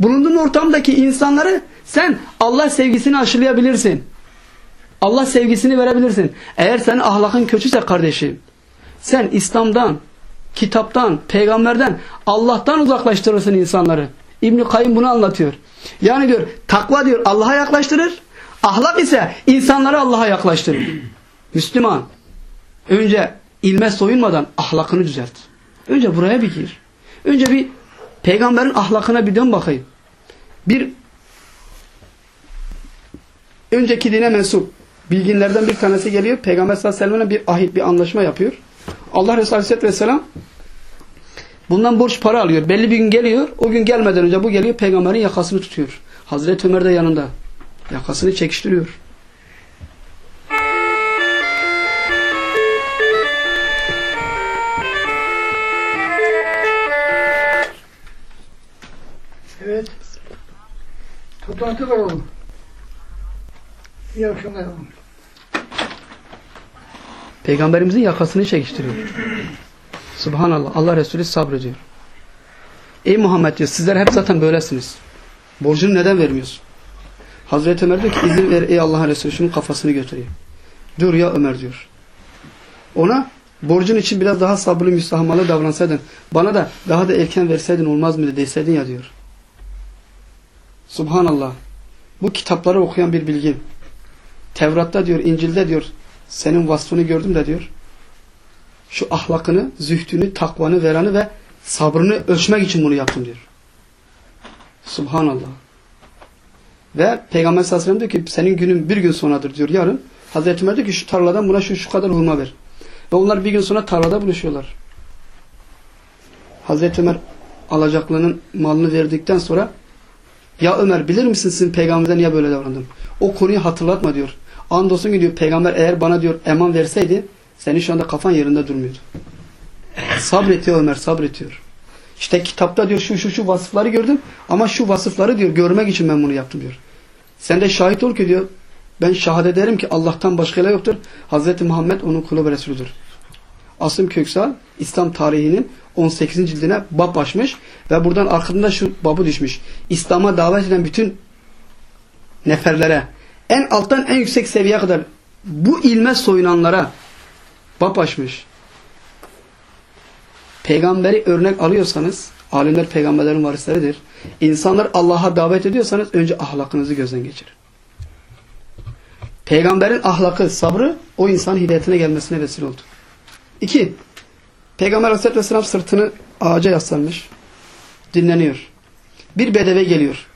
bulunduğun ortamdaki insanları sen Allah sevgisini aşılayabilirsin. Allah sevgisini verebilirsin. Eğer senin ahlakın kötüyse kardeşim sen İslam'dan, kitaptan, peygamberden, Allah'tan uzaklaştırırsın insanları. İbn-i Kayyum bunu anlatıyor. Yani diyor takva diyor Allah'a yaklaştırır. Ahlak ise insanları Allah'a yaklaştırır. Müslüman önce ilme soyunmadan ahlakını düzelt. Önce buraya bir gir. Önce bir peygamberin ahlakına bir dön bakayım. Bir önceki dine mensup bilginlerden bir tanesi geliyor. Peygamber sallallahu aleyhi ve sellem'le bir ahit, bir anlaşma yapıyor. Allah Resulü aleyhisselatü vesselam bundan borç para alıyor. Belli bir gün geliyor. O gün gelmeden önce bu geliyor. Peygamberin yakasını tutuyor. Hazreti Ömer de yanında. Yakasını çekiştiriyor. Toplantı var oğlum. İyi akşamlar oğlum. Peygamberimizin yakasını çekiştiriyor. Subhanallah. Allah Resulü sabrediyor. Ey Muhammed diyor sizler hep zaten böylesiniz. Borcunu neden vermiyorsun? Hazreti Ömer diyor ki izin ver ey Allah Resulü şunun kafasını götüreyim. Dur ya Ömer diyor. Ona borcun için biraz daha sabırlı müstahamalı davransaydın bana da daha da erken verseydin olmaz mıydı deseydin ya diyor. Subhanallah. Bu kitapları okuyan bir bilgin. Tevrat'ta diyor, İncil'de diyor senin vasfını gördüm de diyor. Şu ahlakını, zühdünü, takvanı, veranı ve sabrını ölçmek için bunu yaptım diyor. Subhanallah. Ve Peygamber sallallahu aleyhi ve sellem diyor ki senin günün bir gün sonradır diyor yarın. Hazreti Ömer diyor ki şu tarladan buna şu, şu kadar hurma ver. Ve onlar bir gün sonra tarlada buluşuyorlar. Hazreti Ömer alacaklının malını verdikten sonra ya Ömer bilir misin sizin peygamberden niye böyle davrandım? O konuyu hatırlatma diyor. Andolsun ki diyor peygamber eğer bana diyor eman verseydi senin şu anda kafan yerinde durmuyordu. Sabretiyor Ömer sabretiyor. İşte kitapta diyor şu şu şu vasıfları gördüm ama şu vasıfları diyor görmek için ben bunu yaptım diyor. Sen de şahit ol ki diyor ben şahit ederim ki Allah'tan başka ilah yoktur. Hazreti Muhammed onun kulu ve Resulüdür. Asım Köksal İslam tarihinin 18. cildine bab açmış ve buradan arkasında şu babı düşmüş. İslam'a davet eden bütün neferlere en alttan en yüksek seviyeye kadar bu ilme soyunanlara bab açmış. Peygamberi örnek alıyorsanız alimler peygamberlerin varisleridir. İnsanlar Allah'a davet ediyorsanız önce ahlakınızı gözden geçirin. Peygamberin ahlakı, sabrı o insan hidayetine gelmesine vesile oldu. İki, Peygamber Aleyhisselatü Vesselam sırtını ağaca yaslanmış. Dinleniyor. Bir bedeve geliyor.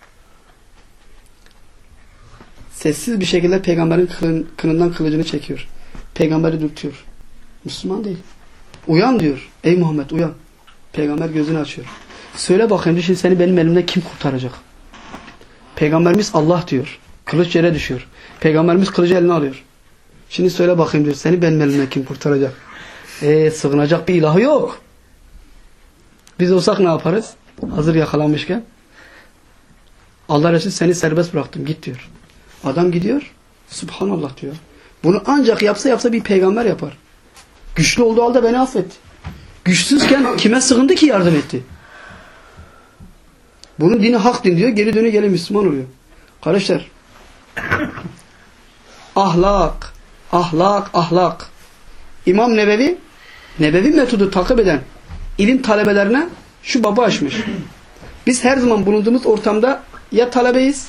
Sessiz bir şekilde peygamberin kınından kılıcını çekiyor. Peygamberi dürtüyor. Müslüman değil. Uyan diyor. Ey Muhammed uyan. Peygamber gözünü açıyor. Söyle bakayım şimdi seni benim elimden kim kurtaracak? Peygamberimiz Allah diyor. Kılıç yere düşüyor. Peygamberimiz kılıcı eline alıyor. Şimdi söyle bakayım diyor. Seni benim elimden kim kurtaracak? Eee sığınacak bir ilahı yok. Biz olsak ne yaparız? Hazır yakalanmışken. Allah Resulü seni serbest bıraktım git diyor. Adam gidiyor. Subhanallah diyor. Bunu ancak yapsa yapsa bir peygamber yapar. Güçlü olduğu halde beni affetti. Güçsüzken kime sığındı ki yardım etti? Bunun dini hak din diyor. Geri dönüyor gele Müslüman oluyor. Kardeşler. Ahlak. Ahlak. Ahlak. İmam Nebevi Nebevi metodu takip eden ilim talebelerine şu baba açmış. Biz her zaman bulunduğumuz ortamda ya talebeyiz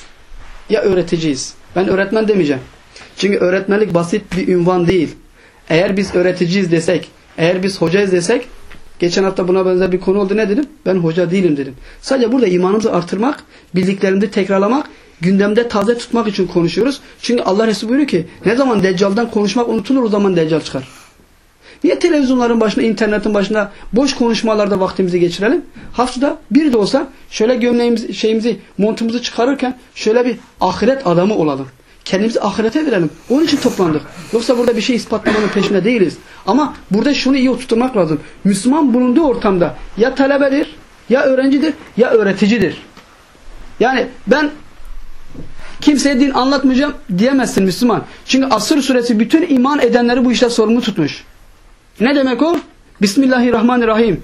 ya öğreticiyiz. Ben öğretmen demeyeceğim. Çünkü öğretmenlik basit bir ünvan değil. Eğer biz öğreticiyiz desek, eğer biz hocayız desek, geçen hafta buna benzer bir konu oldu ne dedim? Ben hoca değilim dedim. Sadece burada imanımızı artırmak, bildiklerimizi tekrarlamak, gündemde taze tutmak için konuşuyoruz. Çünkü Allah Resulü buyuruyor ki ne zaman Deccal'dan konuşmak unutulur o zaman Deccal çıkar. Niye televizyonların başına, internetin başına boş konuşmalarda vaktimizi geçirelim? Haftada bir de olsa şöyle gömleğimizi, şeyimizi, montumuzu çıkarırken şöyle bir ahiret adamı olalım. Kendimizi ahirete verelim. Onun için toplandık. Yoksa burada bir şey ispatlamanın peşinde değiliz. Ama burada şunu iyi oturtmak lazım. Müslüman bulunduğu ortamda ya talebedir, ya öğrencidir, ya öğreticidir. Yani ben Kimseye din anlatmayacağım diyemezsin Müslüman. Çünkü Asır suresi bütün iman edenleri bu işte sorumlu tutmuş. Ne demek o? Bismillahirrahmanirrahim.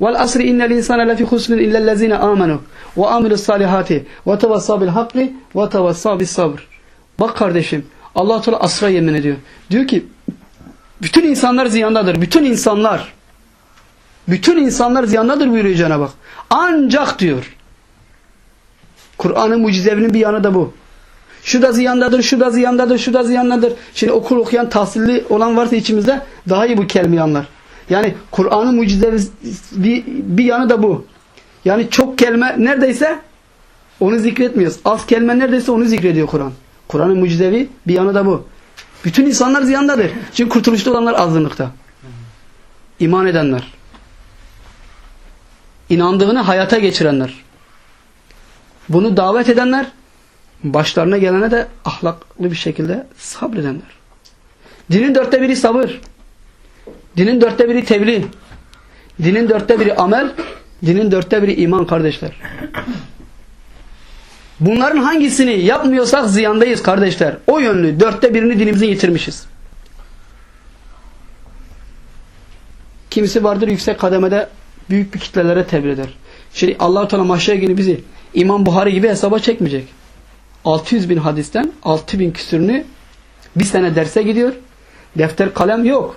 Vel asri innel insane lefi husrin illellezine amenu ve amilus salihati ve tevassa bil hakki ve tevassa bis sabr. Bak kardeşim Allah Teala asra yemin ediyor. Diyor ki bütün insanlar ziyandadır. Bütün insanlar bütün insanlar ziyandadır buyuruyor Cenab-ı Hak. Ancak diyor Kur'an'ın mucizevinin bir yanı da bu. Şu da ziyandadır, şu da ziyandadır, şu da ziyandadır. Şimdi okul okuyan, tahsilli olan varsa içimizde daha iyi bu kelimeyi anlar. Yani Kur'an'ın mucizevi bir, bir yanı da bu. Yani çok kelime neredeyse onu zikretmiyoruz. Az kelime neredeyse onu zikrediyor Kur'an. Kur'an'ın mucizevi bir yanı da bu. Bütün insanlar ziyandadır. Çünkü kurtuluşta olanlar azınlıkta. İman edenler. İnandığını hayata geçirenler. Bunu davet edenler başlarına gelene de ahlaklı bir şekilde sabredenler. Dinin dörtte biri sabır. Dinin dörtte biri tebliğ. Dinin dörtte biri amel. Dinin dörtte biri iman kardeşler. Bunların hangisini yapmıyorsak ziyandayız kardeşler. O yönlü dörtte birini dinimizin yitirmişiz. Kimisi vardır yüksek kademede büyük bir kitlelere tebliğ eder. Şimdi Allah-u Teala mahşer günü bizi İmam Buhari gibi hesaba çekmeyecek. 600 bin hadisten 6 bin küsürünü bir sene derse gidiyor. Defter kalem yok.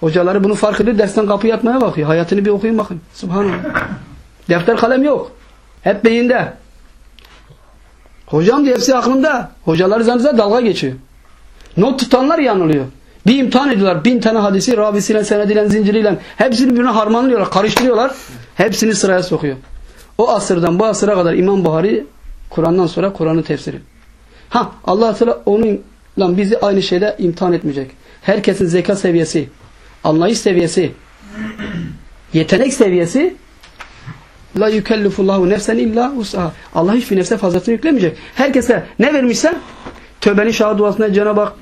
Hocaları bunu fark ediyor. Dersten kapı yatmaya bakıyor. Hayatını bir okuyun bakın. Subhanallah. Defter kalem yok. Hep beyinde. Hocam diye hepsi aklında. Hocalar zanıza dalga geçiyor. Not tutanlar yanılıyor. Bir imtihan ediyorlar. Bin tane hadisi rabisiyle, senediyle, zinciriyle. Hepsini birbirine harmanlıyorlar, karıştırıyorlar. Hepsini sıraya sokuyor. O asırdan bu asıra kadar İmam Buhari Kur'an'dan sonra Kur'an'ı tefsiri. Ha Allah Teala onunla bizi aynı şeyde imtihan etmeyecek. Herkesin zeka seviyesi, anlayış seviyesi, (clears throat) yetenek seviyesi la yükellifullahu nefsen illa usaha. Allah hiçbir nefse fazlasını yüklemeyecek. Herkese ne vermişse tövbenin şahı duasında Cenab-ı Hak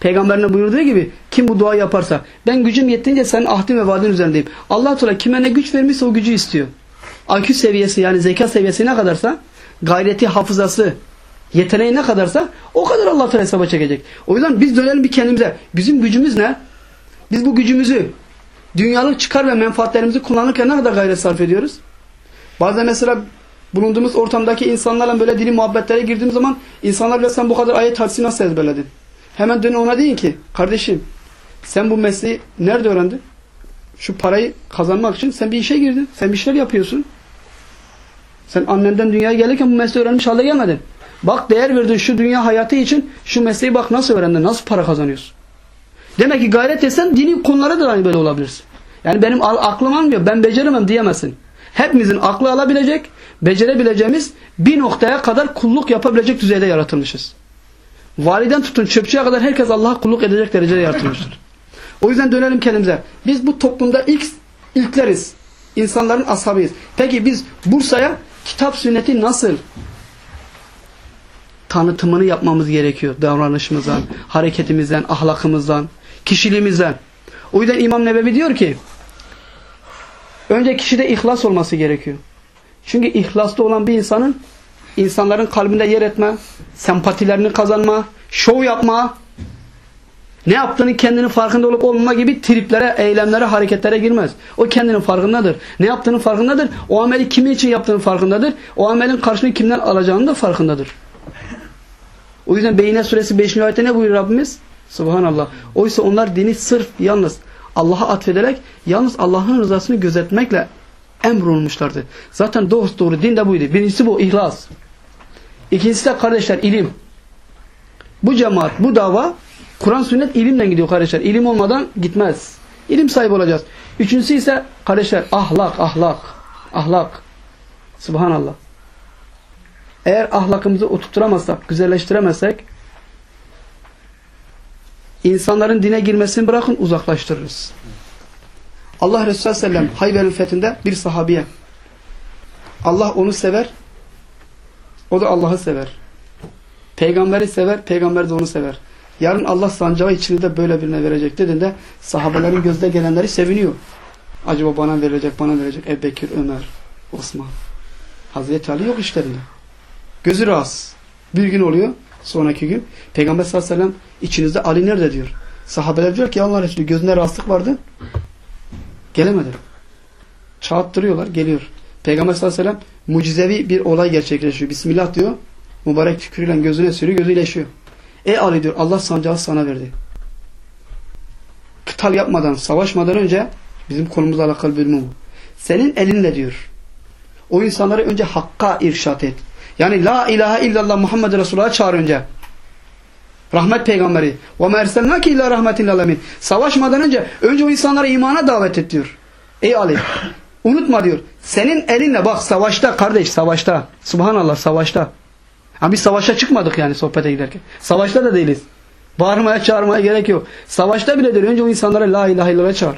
peygamberine buyurduğu gibi kim bu duayı yaparsa ben gücüm yettiğince senin ahdin ve vaadin üzerindeyim. Allah Teala kime ne güç vermişse o gücü istiyor. IQ seviyesi yani zeka seviyesi ne kadarsa gayreti, hafızası, yeteneği ne kadarsa o kadar Allah Teala hesaba çekecek. O yüzden biz dönelim bir kendimize. Bizim gücümüz ne? Biz bu gücümüzü dünyalık çıkar ve menfaatlerimizi kullanırken ne kadar gayret sarf ediyoruz? Bazen mesela bulunduğumuz ortamdaki insanlarla böyle dini muhabbetlere girdiğim zaman insanlarla sen bu kadar ayet hadisi nasıl ezberledin? Hemen dönün ona deyin ki kardeşim sen bu mesleği nerede öğrendin? Şu parayı kazanmak için sen bir işe girdin. Sen bir şeyler yapıyorsun. Sen annenden dünyaya gelirken bu mesleği öğrenmiş halde gelmedin. Bak değer verdin şu dünya hayatı için şu mesleği bak nasıl öğrendin, nasıl para kazanıyorsun. Demek ki gayret etsen dini konulara da aynı böyle olabilirsin. Yani benim aklım almıyor, ben beceremem diyemezsin. Hepimizin aklı alabilecek, becerebileceğimiz bir noktaya kadar kulluk yapabilecek düzeyde yaratılmışız. Validen tutun çöpçüye kadar herkes Allah'a kulluk edecek derecede yaratılmıştır. O yüzden dönelim kendimize. Biz bu toplumda ilk ilkleriz. İnsanların ashabıyız. Peki biz Bursa'ya kitap sünneti nasıl tanıtımını yapmamız gerekiyor. Davranışımızdan, hareketimizden, ahlakımızdan, kişiliğimizden. O yüzden İmam Nebevi diyor ki önce kişide ihlas olması gerekiyor. Çünkü ihlaslı olan bir insanın insanların kalbinde yer etme, sempatilerini kazanma, şov yapma, ne yaptığını kendinin farkında olup olmama gibi triplere, eylemlere, hareketlere girmez. O kendinin farkındadır. Ne yaptığının farkındadır. O ameli kimin için yaptığının farkındadır. O amelin karşılığını kimden alacağını da farkındadır. O yüzden Beyine suresi 5. ayette ne buyuruyor Rabbimiz? Subhanallah. Oysa onlar dini sırf yalnız Allah'a atfederek yalnız Allah'ın rızasını gözetmekle emrolmuşlardı. Zaten doğru doğru din de buydu. Birincisi bu ihlas. İkincisi de kardeşler ilim. Bu cemaat, bu dava Kur'an sünnet ilimle gidiyor kardeşler. İlim olmadan gitmez. İlim sahibi olacağız. Üçüncüsü ise kardeşler ahlak, ahlak, ahlak. Subhanallah. Eğer ahlakımızı oturtturamazsak, güzelleştiremezsek insanların dine girmesini bırakın uzaklaştırırız. Allah Resulü Sellem Hayber'in fethinde bir sahabiye Allah onu sever o da Allah'ı sever. Peygamberi sever, peygamber de onu sever. Yarın Allah sancağı içini de böyle birine verecek dediğinde sahabelerin gözde gelenleri seviniyor. Acaba bana verecek, bana verecek. Ebu Bekir, Ömer, Osman. Hazreti Ali yok işlerinde. Gözü rahatsız. Bir gün oluyor. Sonraki gün. Peygamber sallallahu aleyhi ve sellem içinizde Ali nerede diyor. Sahabeler diyor ki Allah Resulü gözünde rahatsızlık vardı. Gelemedi. Çağıttırıyorlar. Geliyor. Peygamber sallallahu aleyhi ve sellem mucizevi bir olay gerçekleşiyor. Bismillah diyor. Mübarek tükürüyle gözüne sürüyor. Gözü iyileşiyor. Ey Ali diyor Allah sancağı sana verdi. Kıtal yapmadan, savaşmadan önce bizim konumuzla alakalı bölümü bu. Senin elinle diyor. O insanları önce hakka irşat et. Yani la ilahe illallah Muhammed Resulullah'a çağır önce. Rahmet peygamberi. Ve merselnake illa rahmetin alemin. Savaşmadan önce önce o insanları imana davet et diyor. Ey Ali unutma diyor. Senin elinle bak savaşta kardeş savaşta. Subhanallah savaşta. Ha biz savaşa çıkmadık yani sohbete giderken. Savaşta da değiliz. Bağırmaya çağırmaya gerek yok. Savaşta bile diyor önce o insanlara la ilahe illallah çağır.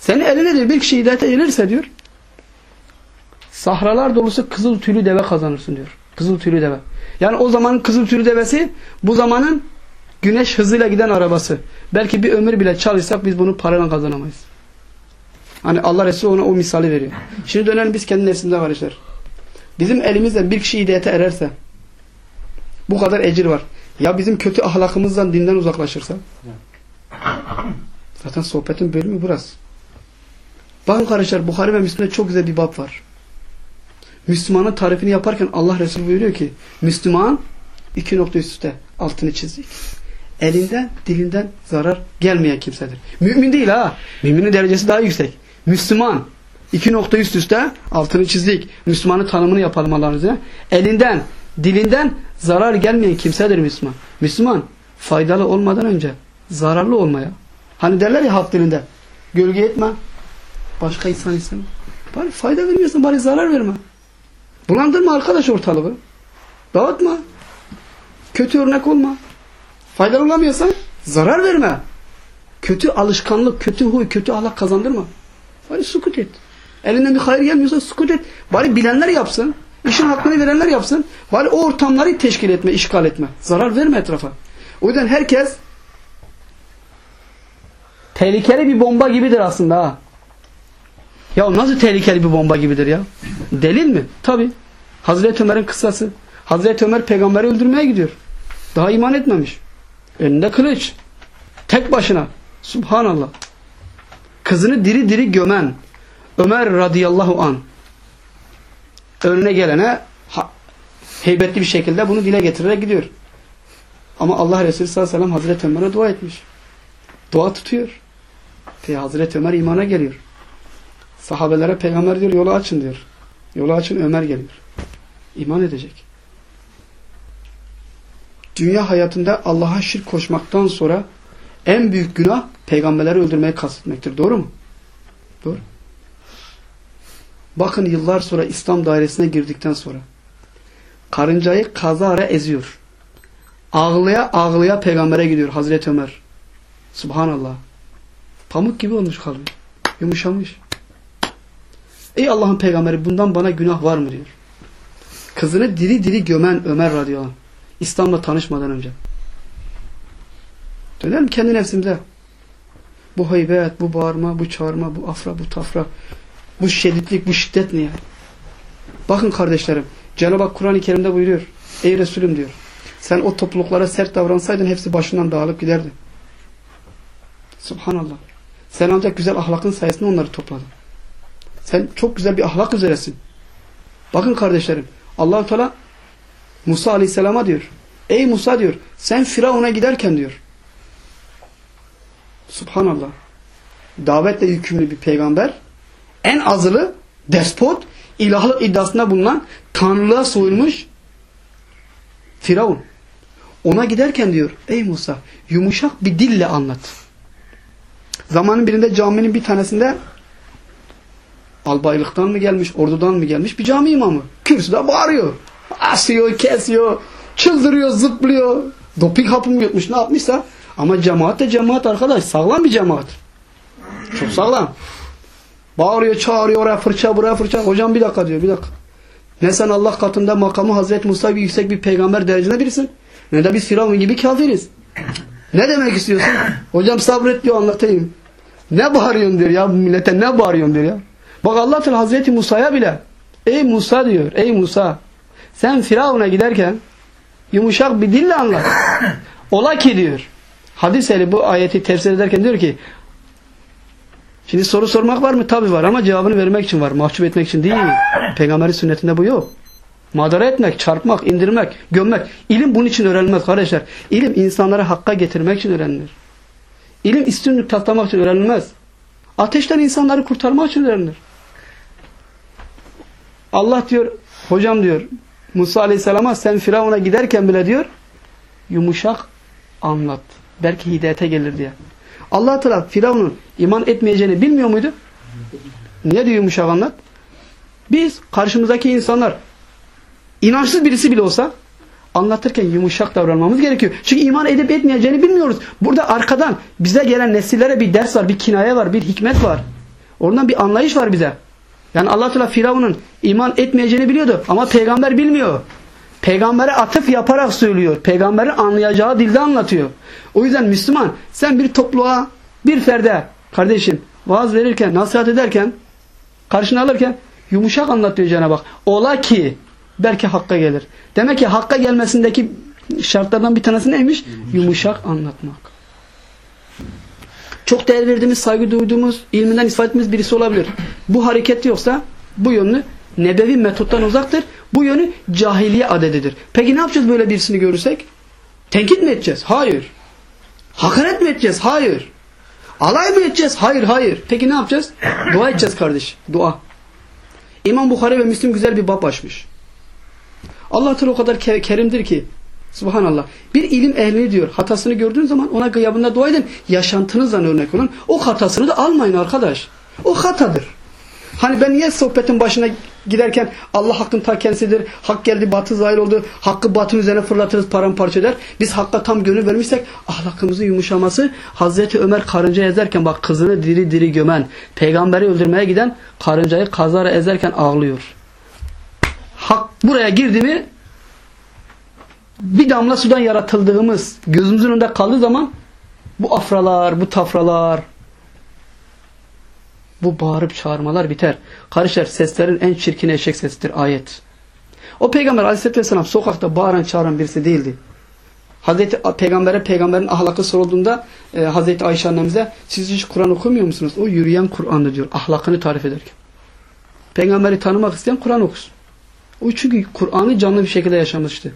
Senin eline diyor bir kişi hidayete gelirse diyor sahralar dolusu kızıl tüylü deve kazanırsın diyor. Kızıl tüylü deve. Yani o zamanın kızıl tüylü devesi bu zamanın güneş hızıyla giden arabası. Belki bir ömür bile çalışsak biz bunu parayla kazanamayız. Hani Allah Resulü ona o misali veriyor. Şimdi dönelim biz kendi nefsimize kardeşler. Bizim elimizle bir kişi hidayete ererse bu kadar ecir var. Ya bizim kötü ahlakımızdan dinden uzaklaşırsa zaten sohbetin bölümü burası. Bakın kardeşler Bukhari ve Müslim'de çok güzel bir bab var. Müslümanın tarifini yaparken Allah Resulü buyuruyor ki Müslüman iki nokta üst üste altını çizdik. Elinden dilinden zarar gelmeyen kimsedir. Mümin değil ha. Müminin derecesi daha yüksek. Müslüman iki nokta üst üste altını çizdik. Müslümanın tanımını yapalım Allah'ın. Elinden dilinden zarar gelmeyen kimsedir Müslüman. Müslüman faydalı olmadan önce zararlı olmaya. Hani derler ya halk dilinde gölge etme başka insan istemem. Bari fayda vermiyorsan bari zarar verme. Bulandırma arkadaş ortalığı. Dağıtma. Kötü örnek olma. Faydalı olamıyorsan zarar verme. Kötü alışkanlık, kötü huy, kötü ahlak kazandırma. Bari sukut et. Elinden bir hayır gelmiyorsa sukut et. Bari bilenler yapsın. İşin hakkını verenler yapsın. Bari o ortamları teşkil etme, işgal etme. Zarar verme etrafa. O yüzden herkes tehlikeli bir bomba gibidir aslında ha. Ya nasıl tehlikeli bir bomba gibidir ya? Delil mi? Tabi. Hazreti Ömer'in kıssası. Hazreti Ömer peygamberi öldürmeye gidiyor. Daha iman etmemiş. Önünde kılıç. Tek başına. Subhanallah. Kızını diri diri gömen Ömer radıyallahu an önüne gelene heybetli bir şekilde bunu dile getirerek gidiyor. Ama Allah Resulü sallallahu aleyhi ve sellem Hazreti Ömer'e dua etmiş. Dua tutuyor. Ve Hazreti Ömer imana geliyor. Sahabelere peygamber diyor yolu açın diyor. Yolu açın Ömer geliyor. İman edecek. Dünya hayatında Allah'a şirk koşmaktan sonra en büyük günah peygamberleri öldürmeyi kastetmektir. Doğru mu? Doğru. Bakın yıllar sonra İslam dairesine girdikten sonra karıncayı kazara eziyor. Ağlaya ağlaya peygambere gidiyor Hazreti Ömer. Subhanallah. Pamuk gibi olmuş kalbi. Yumuşamış. Ey Allah'ın peygamberi bundan bana günah var mı diyor. Kızını diri diri gömen Ömer radıyallahu anh. İslam'la tanışmadan önce. Dönelim kendi nefsimize. Bu heybet, bu bağırma, bu çağırma, bu afra, bu tafra, bu şiddetlik, bu şiddet ne ya? Bakın kardeşlerim, Cenab-ı Kur'an-ı Kerim'de buyuruyor. Ey Resulüm diyor. Sen o topluluklara sert davransaydın hepsi başından dağılıp giderdi. Subhanallah. Sen ancak güzel ahlakın sayesinde onları topladın. Sen çok güzel bir ahlak üzeresin. Bakın kardeşlerim. Allahu Teala Musa Aleyhisselam'a diyor. Ey Musa diyor. Sen Firavun'a giderken diyor. Subhanallah. Davetle yükümlü bir peygamber. En azılı despot, ilahlık iddiasında bulunan tanrılığa soyulmuş Firavun. Ona giderken diyor. Ey Musa yumuşak bir dille anlat. Zamanın birinde caminin bir tanesinde albaylıktan mı gelmiş, ordudan mı gelmiş bir cami imamı. Kürsüde bağırıyor. Asıyor, kesiyor, çıldırıyor, zıplıyor. Doping hapı mı yutmuş ne yapmışsa. Ama cemaat de cemaat arkadaş. Sağlam bir cemaat. Çok sağlam. Bağırıyor, çağırıyor oraya fırça, buraya fırça. Hocam bir dakika diyor, bir dakika. Ne sen Allah katında makamı Hazreti Musa gibi yüksek bir peygamber derecede birisin. Ne de biz Firavun gibi kafiriz. Ne demek istiyorsun? Hocam sabret diyor anlatayım. Ne bağırıyorsun diyor ya millete ne bağırıyorsun diyor ya. Bak Allah Teala Hazreti Musa'ya bile ey Musa diyor ey Musa sen Firavun'a giderken yumuşak bir dille anlat. (laughs) Ola ki diyor. Hadis eli bu ayeti tefsir ederken diyor ki Şimdi soru sormak var mı? Tabi var ama cevabını vermek için var. Mahcup etmek için değil. (coughs) Peygamberin sünnetinde bu yok. Madara etmek, çarpmak, indirmek, gömmek. İlim bunun için öğrenilmez kardeşler. İlim insanları hakka getirmek için öğrenilir. İlim üstünlük taslamak için öğrenilmez. Ateşten insanları kurtarmak için öğrenilir. Allah diyor, hocam diyor, Musa Aleyhisselam'a sen Firavun'a giderken bile diyor, yumuşak anlat. Belki hidayete gelir diye. Allah Teala Firavun'un iman etmeyeceğini bilmiyor muydu? Niye diyor yumuşak anlat? Biz karşımızdaki insanlar inançsız birisi bile olsa anlatırken yumuşak davranmamız gerekiyor. Çünkü iman edip etmeyeceğini bilmiyoruz. Burada arkadan bize gelen nesillere bir ders var, bir kinaye var, bir hikmet var. Oradan bir anlayış var bize. Yani Allah Teala Firavun'un iman etmeyeceğini biliyordu ama peygamber bilmiyor. Peygambere atıf yaparak söylüyor. Peygamberin anlayacağı dilde anlatıyor. O yüzden Müslüman sen bir topluluğa, bir ferde kardeşim vaaz verirken, nasihat ederken, karşına alırken yumuşak anlatıyor Cenab-ı Hak. Ola ki belki hakka gelir. Demek ki hakka gelmesindeki şartlardan bir tanesi neymiş? Yumuşak anlatmak. Çok değer verdiğimiz, saygı duyduğumuz, ilminden istifade ettiğimiz birisi olabilir. Bu hareket yoksa bu yönlü nebevi metottan uzaktır. Bu yönü cahiliye adedidir. Peki ne yapacağız böyle birisini görürsek? Tenkit mi edeceğiz? Hayır. Hakaret mi edeceğiz? Hayır. Alay mı edeceğiz? Hayır, hayır. Peki ne yapacağız? Dua edeceğiz kardeş. Dua. İmam Bukhari ve Müslim güzel bir bab açmış. Allah o kadar kerimdir ki Subhanallah. Bir ilim ehli diyor. Hatasını gördüğün zaman ona gıyabında dua edin. Yaşantınızdan örnek olun. O hatasını da almayın arkadaş. O hatadır. Hani ben niye sohbetin başına giderken Allah hakkın ta kendisidir. Hak geldi batı zahir oldu. Hakkı batın üzerine fırlatırız paramparça eder. Biz hakka tam gönül vermişsek ahlakımızın yumuşaması Hazreti Ömer karınca ezerken bak kızını diri diri gömen peygamberi öldürmeye giden karıncayı kazara ezerken ağlıyor. Hak buraya girdi mi bir damla sudan yaratıldığımız gözümüzün önünde kaldığı zaman bu afralar, bu tafralar, bu bağırıp çağırmalar biter. Kardeşler seslerin en çirkin eşek sesidir ayet. O peygamber aleyhisselatü vesselam sokakta bağıran çağıran birisi değildi. Hazreti Peygamber'e peygamberin ahlakı sorulduğunda e, Hazreti Ayşe annemize siz hiç Kur'an okumuyor musunuz? O yürüyen Kur'an'dı diyor. Ahlakını tarif ederken. Peygamberi tanımak isteyen Kur'an okusun. O çünkü Kur'an'ı canlı bir şekilde yaşamıştı.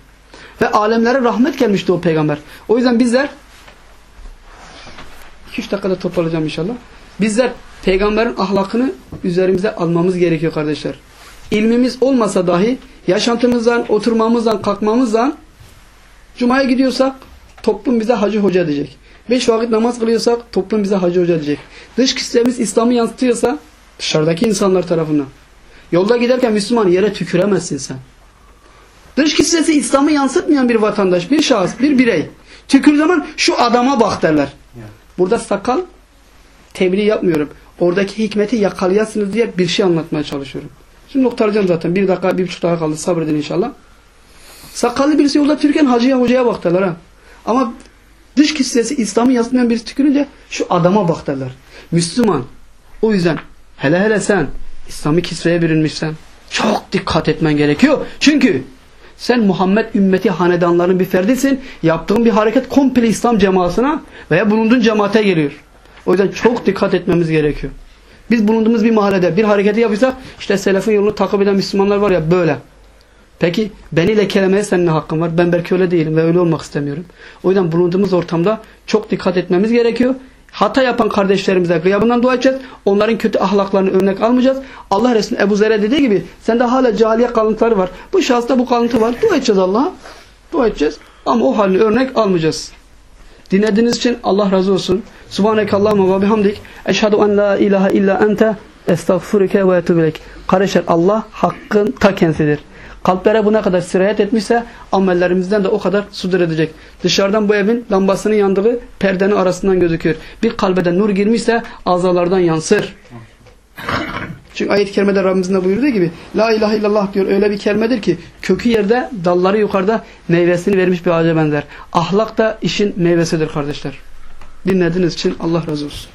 Ve alemlere rahmet gelmişti o peygamber. O yüzden bizler 2-3 dakikada toparlayacağım inşallah. Bizler peygamberin ahlakını üzerimize almamız gerekiyor kardeşler. İlmimiz olmasa dahi yaşantımızdan, oturmamızdan, kalkmamızdan Cuma'ya gidiyorsak toplum bize hacı hoca diyecek. Beş vakit namaz kılıyorsak toplum bize hacı hoca diyecek. Dış kitlemiz İslam'ı yansıtıyorsa dışarıdaki insanlar tarafından. Yolda giderken Müslüman yere tüküremezsin sen. Dış kitlesi İslam'ı yansıtmayan bir vatandaş, bir şahıs, bir birey. Tükür zaman şu adama bak derler. Burada sakal tebliğ yapmıyorum. Oradaki hikmeti yakalayasınız diye bir şey anlatmaya çalışıyorum. Şimdi noktalayacağım zaten. Bir dakika, bir buçuk dakika kaldı. Sabredin inşallah. Sakallı birisi yolda tükürken hacıya hocaya bak derler ha. Ama dış kitlesi İslam'ı yansıtmayan birisi tükürünce şu adama bak derler. Müslüman. O yüzden hele hele sen İslami kisveye bürünmüşsen çok dikkat etmen gerekiyor. Çünkü sen Muhammed ümmeti hanedanların bir ferdisin. Yaptığın bir hareket komple İslam cemaatine veya bulunduğun cemaate geliyor. O yüzden çok dikkat etmemiz gerekiyor. Biz bulunduğumuz bir mahallede bir hareketi yapıyorsak işte selefin yolunu takip eden Müslümanlar var ya böyle. Peki beni lekelemeye senin hakkın var? Ben belki öyle değilim ve öyle olmak istemiyorum. O yüzden bulunduğumuz ortamda çok dikkat etmemiz gerekiyor. Hata yapan kardeşlerimize gıyabından dua edeceğiz. Onların kötü ahlaklarını örnek almayacağız. Allah Resulü Ebu Zer'e dediği gibi sende hala cahiliye kalıntıları var. Bu şahısta bu kalıntı var. Dua edeceğiz Allah'a. Dua edeceğiz. Ama o halini örnek almayacağız. Dinlediğiniz için Allah razı olsun. Subhaneke Allahümme ve bihamdik. Eşhedü en la ilahe illa ente estağfurike ve etubelek. Kardeşler Allah hakkın ta kendisidir. Kalplere bu ne kadar sirayet etmişse amellerimizden de o kadar sudur edecek. Dışarıdan bu evin lambasının yandığı perdenin arasından gözüküyor. Bir kalbede nur girmişse azalardan yansır. Çünkü ayet-i kerimede Rabbimizin de buyurduğu gibi La ilahe illallah diyor öyle bir kelimedir ki kökü yerde dalları yukarıda meyvesini vermiş bir ağaca benzer. Ahlak da işin meyvesidir kardeşler. Dinlediğiniz için Allah razı olsun.